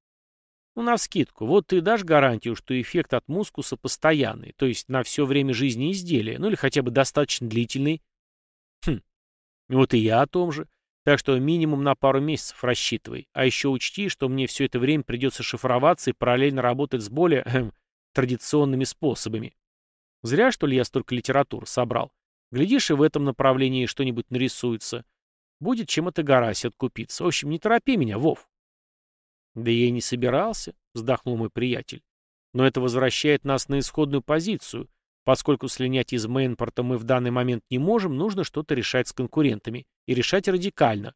Ну, навскидку. Вот ты дашь гарантию, что эффект от мускуса постоянный, то есть на все время жизни изделия, ну или хотя бы достаточно длительный. Хм. Вот и я о том же. Так что минимум на пару месяцев рассчитывай. А еще учти, что мне все это время придется шифроваться и параллельно работать с более эм, традиционными способами. Зря, что ли, я столько литературы собрал. Глядишь, и в этом направлении что-нибудь нарисуется. Будет чем от Игараси откупиться. В общем, не торопи меня, Вов. Да я и не собирался, вздохнул мой приятель. Но это возвращает нас на исходную позицию. Поскольку слинять из мейнпорта мы в данный момент не можем, нужно что-то решать с конкурентами. И решать радикально.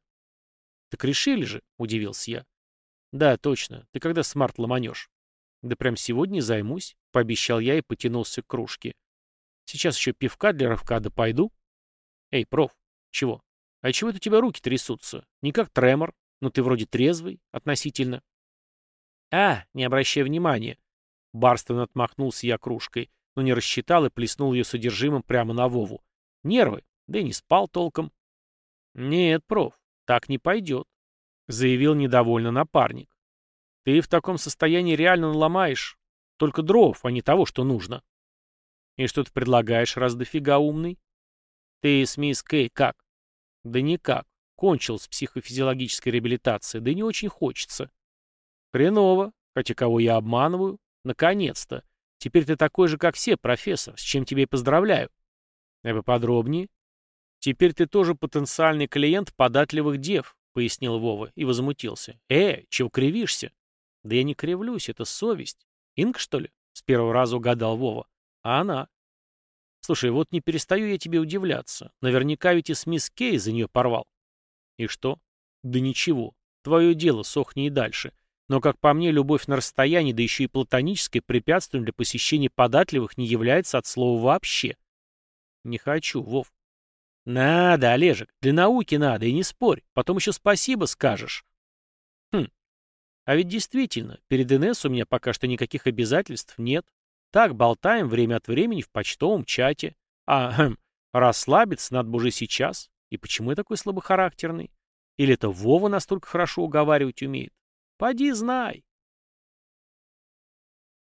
Так решили же, удивился я. Да, точно. Ты когда смарт ломанешь? Да прям сегодня займусь, пообещал я и потянулся к кружке. Сейчас еще пивка для рывка да пойду. Эй, проф, чего? А чего это у тебя руки трясутся? Не как тремор, но ты вроде трезвый, относительно. А, не обращай внимания. Барственно отмахнулся я кружкой, но не рассчитал и плеснул ее содержимым прямо на Вову. Нервы, да и не спал толком. Нет, проф, так не пойдет, заявил недовольно напарник. Ты в таком состоянии реально наломаешь. Только дров, а не того, что нужно. И что ты предлагаешь, раз дофига умный? Ты с мисс Кей как? Да никак. Кончил с психофизиологической реабилитацией, да не очень хочется. Хреново. Хотя кого я обманываю? Наконец-то. Теперь ты такой же, как все, профессор, с чем тебе поздравляю. А поподробнее? Теперь ты тоже потенциальный клиент податливых дев, пояснил Вова и возмутился. Э, чего кривишься? Да я не кривлюсь, это совесть. Инг, что ли? С первого раза угадал Вова. А она? Слушай, вот не перестаю я тебе удивляться. Наверняка ведь и с мисс Кей за нее порвал. И что? Да ничего. Твое дело, сохни и дальше. Но, как по мне, любовь на расстоянии, да еще и платоническое, препятствием для посещения податливых не является от слова вообще. Не хочу, Вов. Надо, Олежек, для науки надо, и не спорь. Потом еще спасибо скажешь. Хм, а ведь действительно, перед НС у меня пока что никаких обязательств нет. Так болтаем время от времени в почтовом чате. А, хм, расслабиться надо бы уже сейчас. И почему я такой слабохарактерный? Или это Вова настолько хорошо уговаривать умеет? Поди знай.